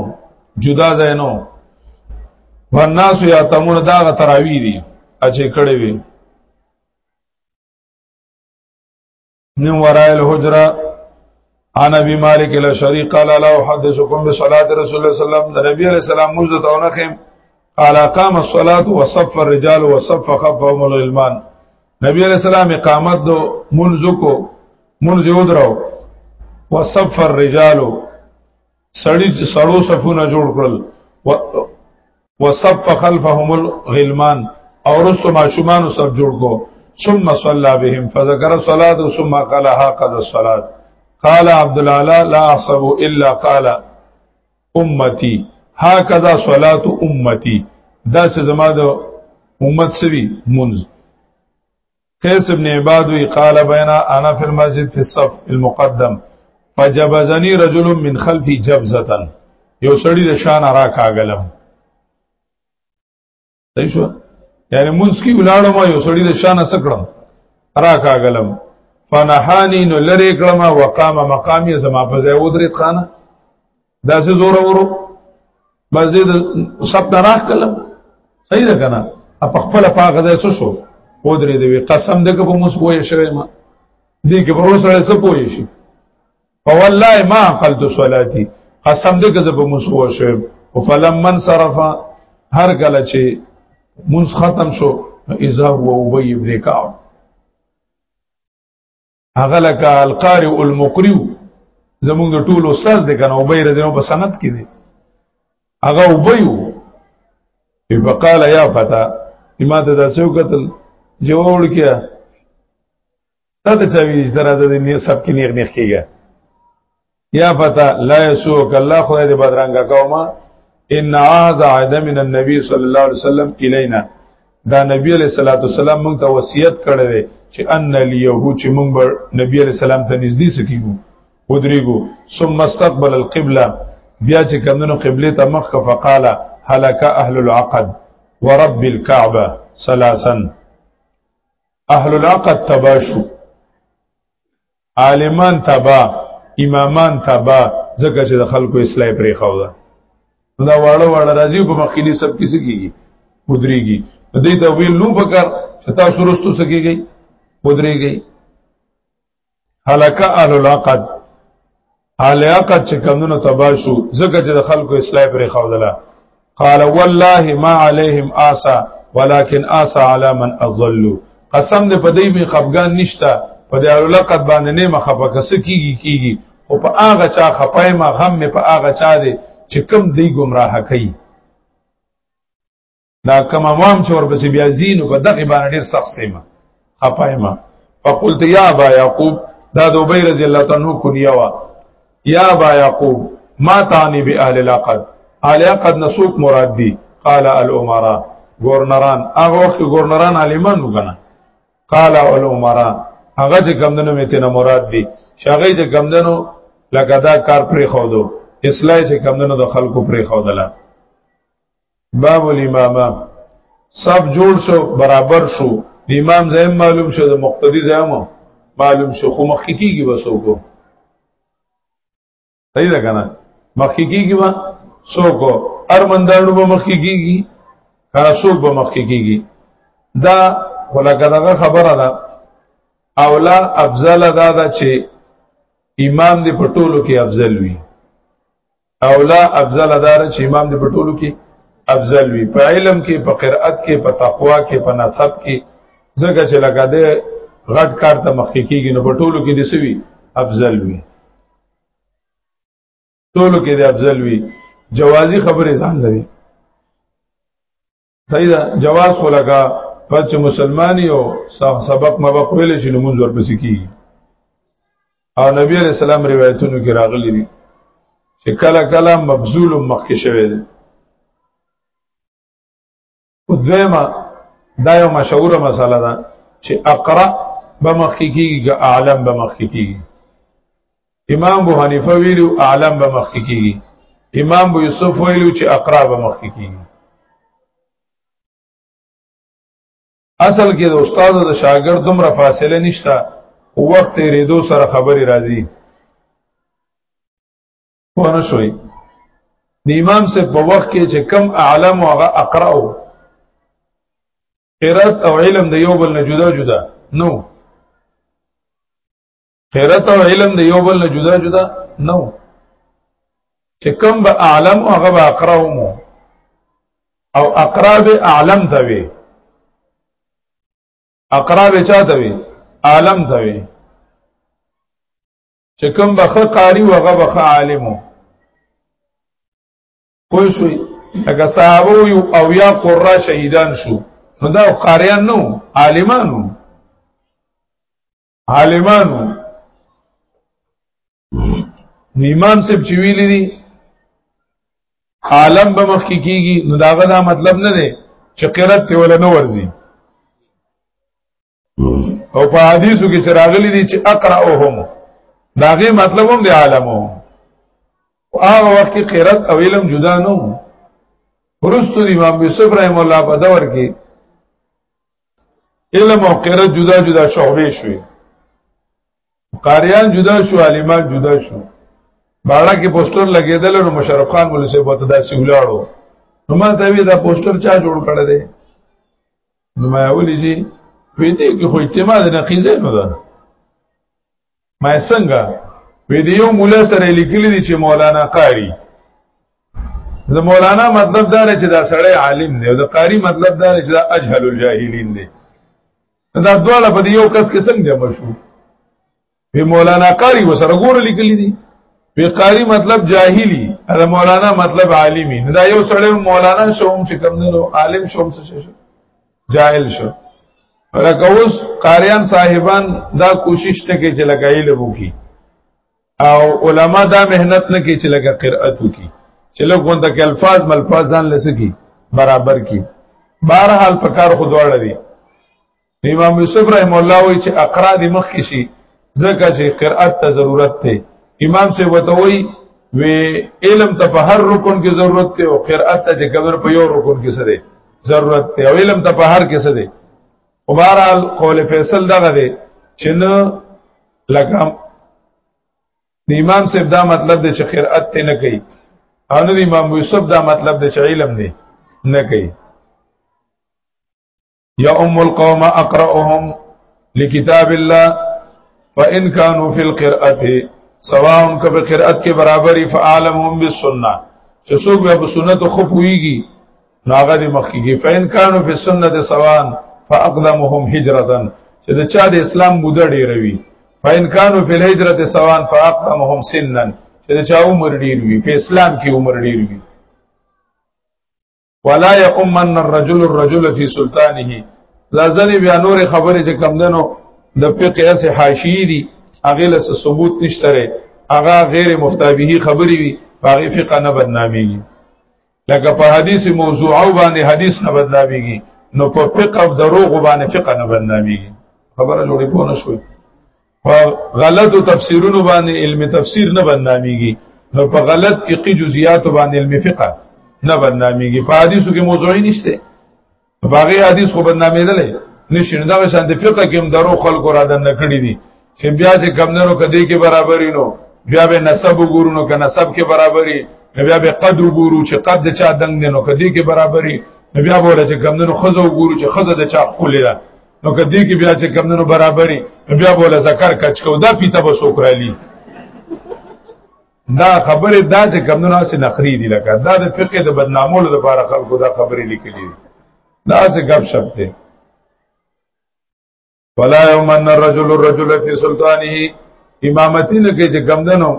جدا ځای نو والناس یاتمون دا غ تراوی دي اچې کړي وي نو ورایل حجره انا بی مالک الاشری قال لا احدثكم بصلاه رسول الله صلی الله علیه وسلم د نبی علیہ السلام موږ ته ونخم قال قام الصلاه وصف الرجال وصف خفهم الغلمان نبی علیہ السلام اقامت دو منزو کو منز ودرو وصف الرجالو سړی سړو صفونه جوړ کړل وصف خلفهم الغلمان او رستو ماشومان سب جوړ کو ثم صلى بهم فذكر الصلاه ثم قال ها قد الصلاه قال عبد الاعلى لا احسب الا قال امتی هکذا صلات امتی دا سه زما د امت سوي منز قیس ابن عباد وی قال بینا انا فی المسجد فی الصف المقدم فجبزنی رجل من خلفی جبزتن یو سړی د شان را کاغلم صحیح شو یعنی مونږ کی ولاړو ما یو سړی د شان سکړم را کاغلم فنحانی نو لری کړم وقام مقامی زما په ځای ودرید خانه داسې زور ورو مزید سب تراخ کلم صحیح ده کنه په خپل پاغه ځای څه شو ودرې دی قسم دې کوم اوس پوهې شوی ما دې کې پروسه سره څه پوهې شي فوالله ما عقلت صلاتي قسم دې کزه په مسخو شوم او فلم من صرف هر کله چې منس ختم شو اذا هو ابي ابن كعب هغه لکه القارئ المقرئ زمونږ ټول استاد دې کنه ابي رضنو په سند کې دي هغه ابي فقال يا فتى ما ته داسو قتل جوړ کیا تا ته چا ویل چې دا راځه د نیغ سب کې نیغ نیغ کېږي یا پتا لا یسوک الله خدای دې بدرنګه کوما ان عاذ عهد من النبي صلی الله علیه وسلم الینا دا نبی علیہ الصلوۃ والسلام موږ ته وصیت کړی دی چې ان الیهود چې موږ نبی علیہ السلام ته نږدې سکیو ودریګو ثم استقبل القبلة بیا چې کمنو قبله ته مخ کا فقاله هلك اهل العقد ورب الكعبه ثلاثا اهل العقد تباشو عالمان تبا امامان تبا ځکه چې د خلکو اصلاح پرې خو ده دا واړه واړه راځي په مخکینی سب کې سګيږي مدريږي دې ته ویل نو پکار چې تاسو رستو سګيږي مدريږي هلک اهل العقد اهل عقد چې کمونو تبا شو ځکه چې د خلکو اصلاح پرې خودله قال والله ما عليهم آسا ولكن آسا على من اضلوا قسم دې په دې می خفغان نشتا په دې اهل العقد باندې نه مخفه کس کیږي کیږي او په هغه چا خپای ما غم په هغه چا دې چې کم دی گمراه کوي دا کوم عوام چې ورپسې بیا زینو په دغه باندې ډیر سخت سیمه خپایما فقلت یا با یعقوب دا د ابی رضی الله تعالی عنہ کونیا وا یا با یعقوب ما تانی به اهل لقد اهل لقد نسوک مراد دی قال الامراء گورنران هغه وخت گورنران عالمان وګنه قال الامراء هغه چې کمندنو میته نه مراد دی شغې چې کمندنو لکه دا کار پرې خو دو اصلاح چې کمندنو د خلکو پرې خو دلا باب الامامه سب جوړ شو برابر شو د امام زیم معلوم شو د مقتدی زیم معلوم شو خو مخکې کیږي بس وګو صحیح ده کنه مخکې کیږي ما څوک هر مندانو به مخکې کیږي کنه څوک به مخکې کیږي دا ولکه دغه خبره ده اولا افضل دا ده چې امام دې په ټولو کې افضل وي اولا افضل اداره چې امام دې په ټولو کې افضل وي په علم کې په قرأت کې په تقوا کې په نسب کې ځکه چې لکه دې غټ کار ته مخکې کېږي نو په ټولو کې دې سوي افضل وي ټولو کې دې افضل وي جوازي خبرې ځان لري صحیح ده جواز خو لګا پر چې مسلمان یو سبق مبق ویل شي نو منځ ورپسې کیږي او نبی علیہ السلام روایتونو کې راغلي دي چې کله کله مبذول مخکې شوی دی او دویمه دا یو مشهوره مسله ده چې اقرا به مخکې کیږي که اعلم به مخکې کیږي امام ابو حنیفه ویلو اعلم به مخکې کیږي امام ابو یوسف ویلو چې اقرا به مخکې کیږي اصل کې د استاد او د شاګرد دومره فاصله نشته وخت ریدو سره خبري راځي پونه شوي د امام سے په وخت کې چې کم اعلم او هغه اقرا او قرات او علم د یو بل نه جدا جدا نو no. غیرت او علم د یو بل نه جدا جدا نه و چې کوم به اعلم او هغه به اقرا مو او اقرا به اعلم ته وي اقرا به چاته وي عالم ته وي چې کوم به خه قاری او هغه به خه عالم وو پوه شوي اګه صحابه یو او یا قرا شهیدان شو نو دا قاریان نو عالمانو عالمانو امام صاحب چې ویلي دي عالم به مخ کې کیږي نو داغه دا مطلب نه دی چې قرات ته ولا نه ورزي او په حدیثو کې چې راغلي دي چې اقراهم داغه مطلب هم دی عالمو او هغه وخت کې قرات او علم جدا نه وو ورستو امام یوسف رحم الله په دور کې علم او قرات جدا جدا شعبې شوې قاریان جدا شو عالمان جدا شو باړه کې پوسټر لګېدل نو مشرف خان مولوی صاحب ته داسې ولاړو نو ما ته وی دا پوسټر چا جوړ کړ دی نو ما ولې جی په دې کې خو اعتماد نه خیزه نه ده ما څنګه وې دی یو مولا سره لیکلی دی چې مولانا قاری د مولانا مطلب دا نه چې دا سړی عالم دی او د قاری مطلب دا نه چې دا اجهل الجاهلین دی دا دواړه په یو کس کې څنګه جمع شو په مولانا قاری وسره ګور لیکلی دی په قاری مطلب جاهلی دا مولانا مطلب عالمی دا یو سړی مولانا شوم چې کم نه عالم شوم څه شي جاهل شو لکه اوس قاریان صاحبان دا کوشش نه کوي چې لکه علم وکړي او علما دا مهنت نه کوي چې لکه قرأت وکړي چې لکه غونډه کې الفاظ ملفاظ ځان لسکی برابر کی بهر حال په کار خو دواړه دي امام یوسف رحم الله وی چې اقرا دې مخ کې شي ځکه چې قرأت ته ضرورت ته امام سے وتوي وی علم ته په هر رکن کې ضرورت ته او قرأت ته چې کبر په یو رکن کې سره ضرورت ته او علم ته په هر کې سره او بهرحال قول فیصل دغه دی چې نه لکه د امام صاحب دا مطلب دی چې قرأت ته نه کوي او نه امام یوسف دا مطلب دی چې علم نه نه کوي یا ام القوم اقرأهم لکتاب الله فان كانوا في القراءه سواء کبه قرأت کې برابرۍ فعالمهم بالسنه چې څوک به سنت خو پويږي ناغه دې مخ کیږي فین کانو فی سنت سوان فاقدمهم هجرتن چې د چا د اسلام موده ډیره وي فین کانو فی الهجرت سوان فاقدمهم سنن چې د چا عمر ډیر وي په اسلام کې عمر ډیر وي ولا يؤمن الرجل الرجل في سلطانه لازم بیا نور خبرې چې کم دنو د فقه اسه حاشی دي هغه له ثبوت نشته رې هغه غیر مفتابهی خبرې وي هغه فقه نه بدناميږي لکه په حدیث موضوع او باندې حدیث نه بدناميږي نو په فقه دروغ باندې فقه نه بدناميږي خبره جوړې پونه شوې په غلطو تفسیرونو باندې علم تفسیر نه بدناميږي نو په غلط فقهي جزئیات باندې علم فقه نه بدناميږي په حدیثو کې موضوعي نشته باغی حدیث خو بدنامېدل نشي نو دا شان د فقه کې هم درو خلکو را دن کړی دي چې بیا چې کمندونو کدی کې برابرې نو بیا به نسب وګورو نو که نسب کې برابرې بیا به قد وګورو چې قد د چا دنګ نه نو کدی کې برابرې بیا به ورته کمندونو خزه وګورو چې خزه د چا خولې ده نو کدی کې بیا چې کمونو برابرې بیا بوله ذکر کچ کو دا پیته به سوکرالی دا خبره دا چې کمونو اسه نخری دی لکه دا د فقه د بدنامولو لپاره خلکو دا خبرې لیکلې دا اسه غب شپ دی ولا یومن الرجل الرجل فی سلطانه امامتی نه کې چې کمندنو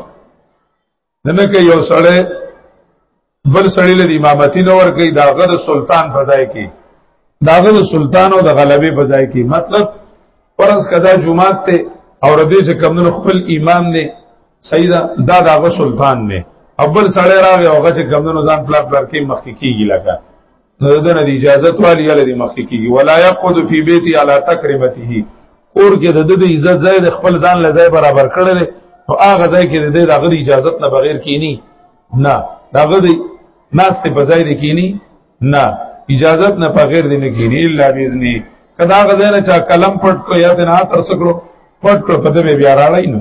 نه کې یو سړی بل سړی له امامتی نه ور کوي دا غره سلطان فضای کې دا غره سلطان او د غلبې فضای کې مطلب پرز کدا جمعات ته او ردی چې کمنو خپل امام نه سیدا دا دا غره سلطان نه اول سړی راغی او غره چې کمنو ځان پلا پلا کې مخکې کیږي لکه نو دغه نه اجازه والی یل دی مخکې کیږي ولا یقود فی بیتی علی تکرمته اور کې د دې عزت ځای د خپل ځان له ځای برابر کړل نو هغه ځای کې د دې دغه اجازه نه بغیر کینی نه دغه دی ناس ته بځای دی کینی نه اجازه نه بغیر دی نه کینی الا باذنی کدا هغه ځای نه چا قلم پټ کو یا نه تر سکرو پټ په دې بیا راړای نو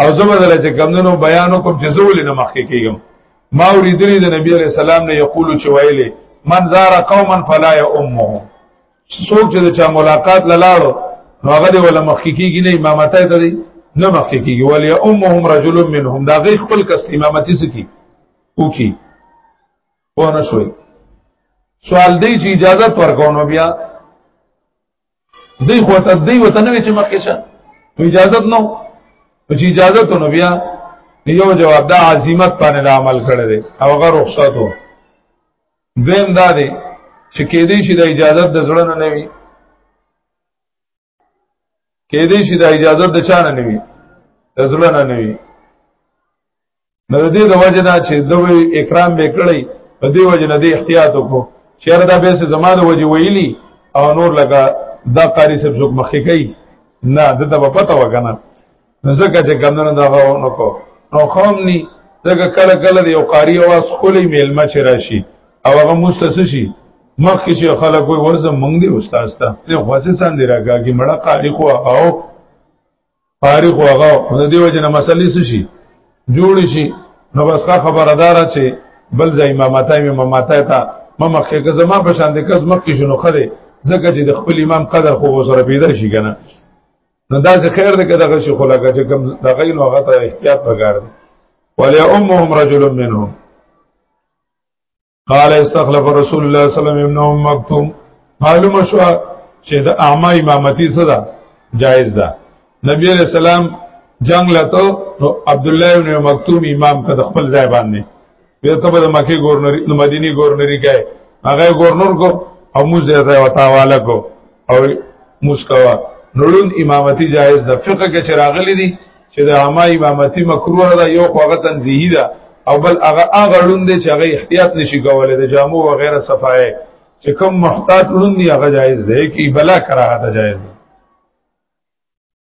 او زما دل چې کمندونو بیان کوم چې زول نه مخکې کیږم ما اوریدلی د نبی علی السلام نه یقول چې ویلې من زار قوما فلا یامه څوک چې چا ملاقات لاله نو هغه دی ولا مخکې کیږي نه امامتای ته دی نه مخکې کیږي ولی امهم رجل منهم دا غي خپل کس امامتي سکی او کی پوه نه شوي سوال دی چې اجازه ورکونو بیا دی خو ته دی وته نه چې مخکې شه اجازه نو چې اجازه ته نو بیا یو جواب دا عظمت باندې د عمل کړی دی او غیر رخصت وو دویم دا دی چې کې دې شي د اجازه د زړه نه نوي کې دې شي د اجازه د چا نه نوي د زړه نه نوي نو دې د وجه نه چې دوی اکرام به کړی په دې وجه نه دې احتیاط وکړو چیر دا به سه زما د وجه ویلی او نور لگا دا قاری سب زوک مخی کئی نا دتا با پتا وکنا نزکا چه کمدن دا غاو نکو نو خوام نی زکا کل کل دی او قاری آواز خولی میلمه چه راشی او هغه مستسشی مخ کې چې خلک وي ورزه مونږ دی استاد ته نه خواسه سان دی راګه کی مړه قاری خو او فارغ هغه د دې وجه نه مسلې څه شي جوړ شي نو بس کا خبردار چې بل ځای امامتای مې امامتای ته ممخه که زما په شان د کز مخکې شنو خره ځکه چې د خپل امام قدر خو سره پیدا شي کنه نو دا چې خیر دې کده شي خو لګه چې کم د غین هغه ته احتیاط وکړ ولیا امهم رجل منهم قال استخلف رسول الله صلی الله علیه وسلم ابن ام مکتوم معلومه شو چې د اعما امامتی څه ده جایز ده نبی علیہ السلام جنگ لته نو عبد الله ابن مکتوم امام کده خپل ځای باندې بیا ته د مکه گورنری د مدینی گورنری کای هغه گورنر کو او موږ ځای وتاواله کو او مسکوا نړوند امامتي جایز ده فقہ کې چراغلي دي چې د عامه امامتي مکروه ده یو خو هغه تنزیهی ده او بل هغه هغه لوند چې هغه احتیاط نشي کولای د جامو و غیره صفای چې کوم محتاط لوند هغه جایز ده کی بلا کراهه ده جایز ده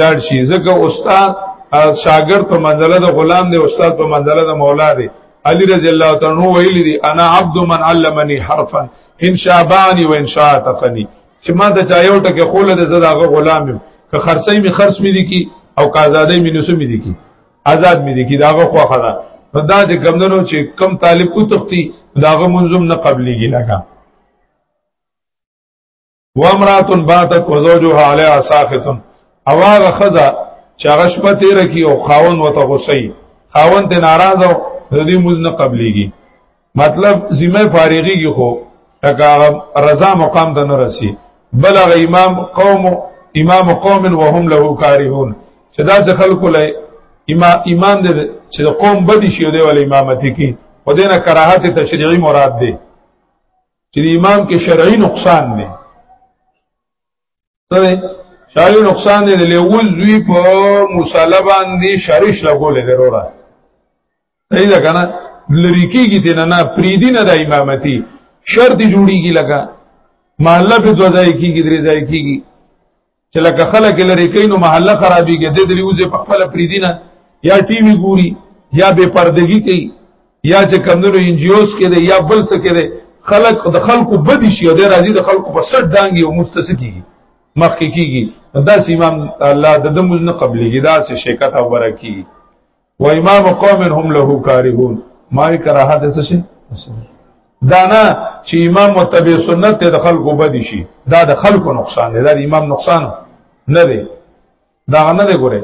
لاړ شي ځکه استاد شاګرد په منځله د غلام دی استاد په منځله د مولا دی علی رضی الله تعالی عنہ ویلی دی انا عبد من علمني حرفا ان شابانی وان شاتقني چې ما د چا یو ټکه خوله د زداغه غلام یم که خرڅې می خرڅ می دي کی او که آزادې می نسو می دي کی آزاد می دي کی داغه خو خدا دا چې کمندونو چې کم طالب کو تختی داغه منظم نه قبليږي لکه وامرات باتت وزوجها علیها ساخط او هغه خزه چې هغه شپه تیر کی او خاون وته غسی خاون ته ناراض او د دې موز نه قبليږي مطلب ذمہ فارغيږي خو تکا رضا مقام ته نه رسی بلغ امام قوم امام قوم وهم له کارهون چې دا ځ خلکو له امام دې چې قوم بدی شي دی ول امامت کی خدای نه کراهت تشریعي مراد دی چې د امام کې شرعي نقصان دی څه دی شرعي نقصان دی د لول زوی په مصالحه باندې شریش لګولې ضروره صحیح ده کنه لری کېږي ته نه نه پریدي نه د امامتي شرط جوړیږي لګا محله په دوځای کېږي درې ځای کېږي چې لکه خلک لري کینو محله خرابېږي د دې وځي په خپل پریدینه یا ټي وي ګوري یا بے پردګي کوي یا چې کمندونو انجیوز کې دی یا بل څه کې دی خلق د خلکو بدی شي او د راځي د خلکو په سر دانګي او مستسقي مخکې کیږي دا امام الله د دموز نه قبليږي دا سه شیکت او برکی و امام قوم هم له کارهون ما کراهت څه شي دانا چې امام متبع سنت ته د خلکو بدی شي دا د خلکو نقصان دی دا د امام نقصان نه دی دا نه دی ګوره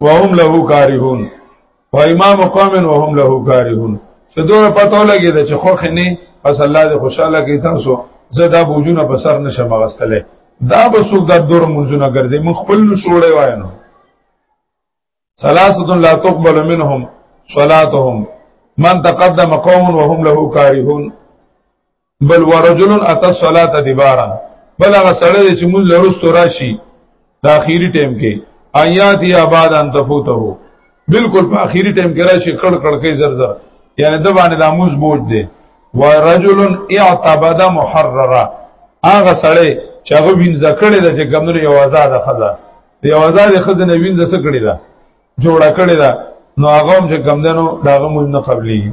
وهم له کارهون و امام قوم وهم له کارهون چې دوی پته لګی دا چې خوخه نه پس الله دې خوشاله کی تاسو زه دا بوجونه په سر نشم غستلې دا به څوک دا دور منځونه ګرځي مون خپل نو شوړې وای نو ثلاثه لا تقبل منهم صلاتهم من تقدم قوم وهم له كارهون بل ورجل اتى الصلاه دبارا بل هغه سړی چې مون لرستو راشي د اخیری ټیم کې آیات یا بعد ان تفوته بالکل په اخیری ټیم کې راشي کړ کړ کې زر زر یعنی د باندې د اموز بوج دی ورجل اعتبد محررا هغه سړی چې هغه وینځه کړی ده چې ګمنو یو آزاد خزه دی آزاد خزه نه وینځه څه کړی ده جوړه کړی ده نو هغه هم چې ګمدنو داغه مونږ نه قبلي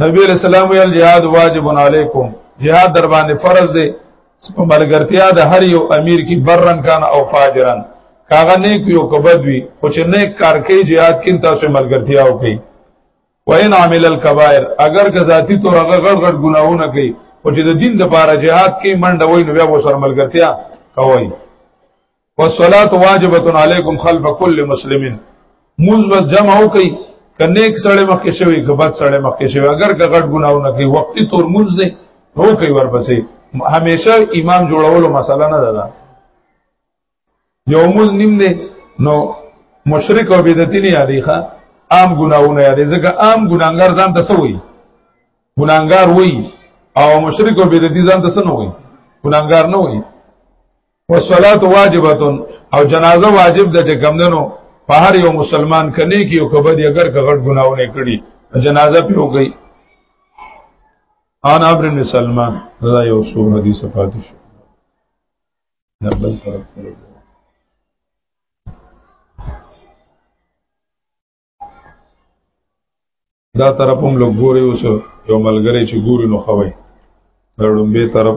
نبی علیہ السلام ویل جهاد واجب علیکم جهاد در باندې فرض دی په ملګرتیا د هر یو امیر کی برن کان او فاجرن کاغه نیک یو کبد وی خو چې نیک کار کوي jihad کین تاسو ملګرتیا وکي وین عامل الکبائر اگر که ذاتی تو هغه غړ غړ ګناونه کوي او چې د دین د پاره jihad کې منډه وای نو بیا وسر ملګرتیا کوي والصلاه واجبۃ علیکم خلف کل مسلمین موږ به جمع وکي کنيک سړی مخکې شوی که بد سړی مخکې شوی اگر که غټ ګناونه کوي وقتی تور موږ دی نو کوي ورپسې همیشه امام جوړولو مسله نه ده یو موږ نیم دی نو مشرک او بدعتي نه یادې ښا عام ګناونه یادې ځکه عام ګناګار ځان ته سوی ګناګار وای او مشرک او بدعتي ځان ته سنوي ګناګار نه وای والصلاه واجبه او جنازه واجب ده چې کمندنو په هر یو مسلمان کلی کې یو کبد اگر کغړ ګناونه کړي جنازه په وګي انا ابن سلمان دا یو سو حدیث پاتې شو نبل فرق کړو دا طرف هم لګوري اوس یو ملګری چې ګوري نو خوي دا ډومبه طرف